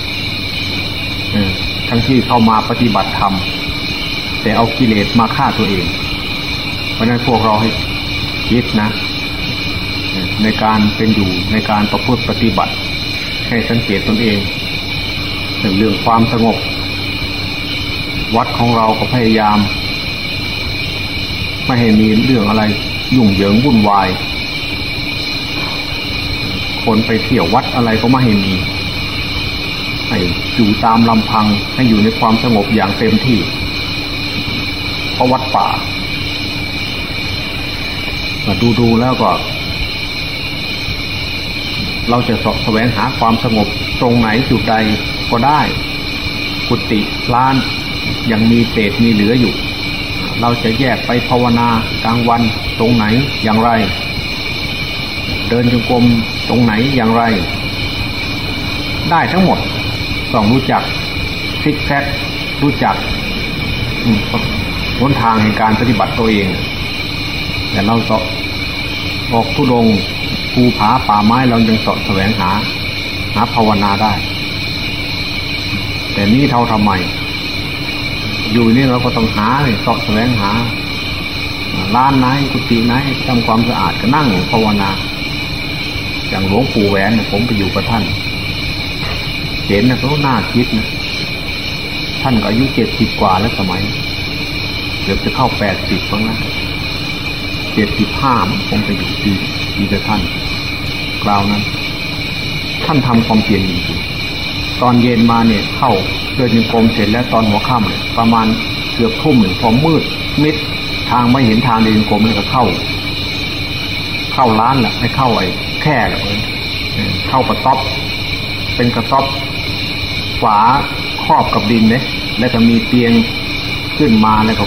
เออทั้งที่เข้ามาปฏิบัติธรรมแต่เอากิเลสมาฆ่าตัวเอง เพราะนั้นพวกเราให้คิดนะ ในการเป็นอยู่ในการประพฤติปฏิบัติ ให้สังเกตตนเองเรื่องความสงบ วัดของเราก็พยายาม ไม่ให้มีเรื่องอะไร ยุ่งเหยิงวุ่นวาย คนไปเที่ยววัดอะไรก็ไม่ให้มี ให้อยู่ตามลำพังให้อยู่ในความสงบอย่างเต็มที่ เพราะวัดป่าดูดูแล้วก็ เราจะสอบแสวงหาความสงบตรงไหนจุดใดก็ได้ กุฏิล้านยังมีเศษมีเหลืออยู่ เราจะแยกไปภาวนากลางวัน ตรงไหนอย่างไร เดินจงกรมตรงไหนอย่างไร ได้ทั้งหมดต้องรู้จักซิกแซกรู้จักหนทางในการปฏิบัติตัวเอง แต่เราสอบออกทุดงภูผาป่าไม้เรายังสอบแสวงหา หาภาวนาได้ แต่นี่เท่าทำไม อยู่นี่เราก็ต้องหาสอบแสวงหา ร้านไหนกุฏิไหนทำความสะอาดก็นั่งภาวนา อย่างหลวงปู่แหวนผมไปอยู่กับท่าน เห็นนะเขาหน้าคิดนะท่านก็อายุเจ็ดสิบกว่าแล้วสมัยเกือบจะเข้าแปดสิบบ้างนะเจ็ดสิบห้าผมไปอยู่ดีดีกับท่านกล่าวนั้น ท่านทำความเพียรจริงๆตอนเย็นมาเนี่ยเข้าเดินยังกรมเสร็จแล้วตอนหัวค่ำเนี่ยประมาณเกือบทุ่มหนึ่งพอมืดมิด ทางไม่เห็นทางเดินกรมเลยก็เข้า เข้าร้านแหละให้เข้าไอ้แค่เลยเข้ากระต๊อบ เป็นกระต๊อบฝาครอบกับดินเนี่ยแล้วก็มีเตียงขึ้นมาแล้วก็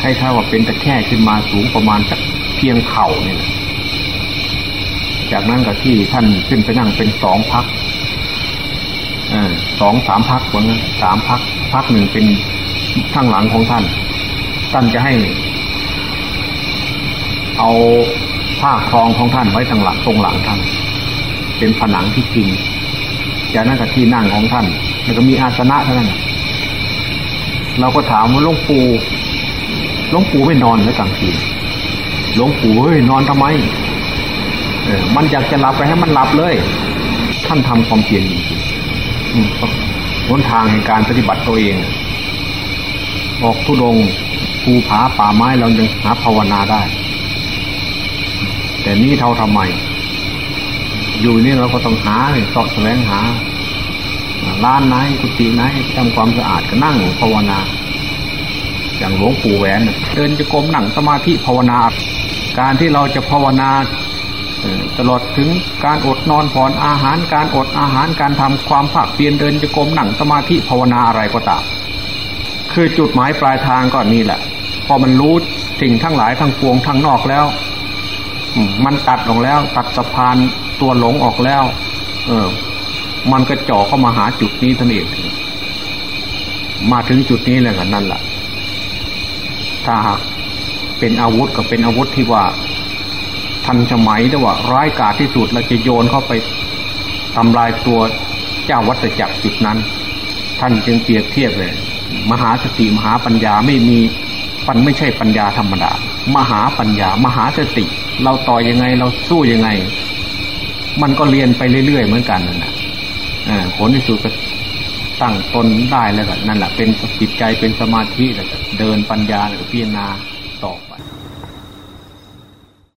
คล้ายๆว่าเป็นตะแคร่ขึ้นมาสูงประมาณจากเพียงเข่าเนี่ยจากนั้นก็ที่ท่านขึ้นไปนั่งเป็นสองพักอสองสามพักคนนั้นสามพักพักหนึ่งเป็นข้างหลังของท่าน ท่านจะให้ เอาผ้าครองของท่านไว้ทางหลังตรงหลังท่าน เป็นผนังที่จริงจากนั้นก็ที่นั่งของท่าน แล้วก็มีอาสนะเท่านั้นเราก็ถามว่าหลวงปู่หลวงปู่ไม่นอนแล้วกลางคืนหลวงปู่เฮ้ยนอนทำไมเออมันอยากจะหลับไปให้มันหลับเลย ท่านทำความเพียรจริงๆหนทางในการปฏิบัติตัวเอง ออกทุดง ภูผาป่าไม้เรายังหาภาวนาได้ แต่นี่เท่าทำไม อยู่นี่เราก็ต้องหาเสอบแสวงหาร้านไหนกุฏิไหนทำความสะอาดก็นั่งภาวนา อย่างหลวงปู่แหวนเดินจะกรมหนังสมาธิภาวนา การที่เราจะภาวนาตลอดถึงการอดนอนผ่อนอาหารการอดอาหารการทำความภาคเพียรเดินจะกรมหนังสมาธิภาวนาอะไรก็ตามคือจุดหมายปลายทางก็นี่แหละ อมันรู้สิ่งทั้งหลายทั้งปวงทั้งนอกแล้วมันตัดออกแล้ว ตัดสะพานตัวหลงออกแล้ว เออ มันก็จ่อเข้ามาหาจุดนี้ท่านเองมาถึงจุดนี้แล้วกันนั่นแหละถ้าหากเป็นอาวุธก็เป็นอาวุธที่ว่าทันสมัยแต่ว่า ร้ายกาจที่สุดเราจะโยนเข้าไปทำลายตัวเจ้าวัตจักรจุดนั้น ท่านจึงเปรียบเทียบเลย มหาสติมหาปัญญาไม่มี ปันไม่ใช่ปัญญาธรรมดามหาปัญญามหาสติ เราต่อยังไงเราสู้ยังไง มันก็เรียนไปเรื่อยๆเหมือนกันนั่นแหละผลที่สุดก็ตั้งตนได้แล้วก็นั่นแหละเป็นจิตใจเป็นสมาธิแล้วก็เดินปัญญาแล้วก็พิจารณาต่อไป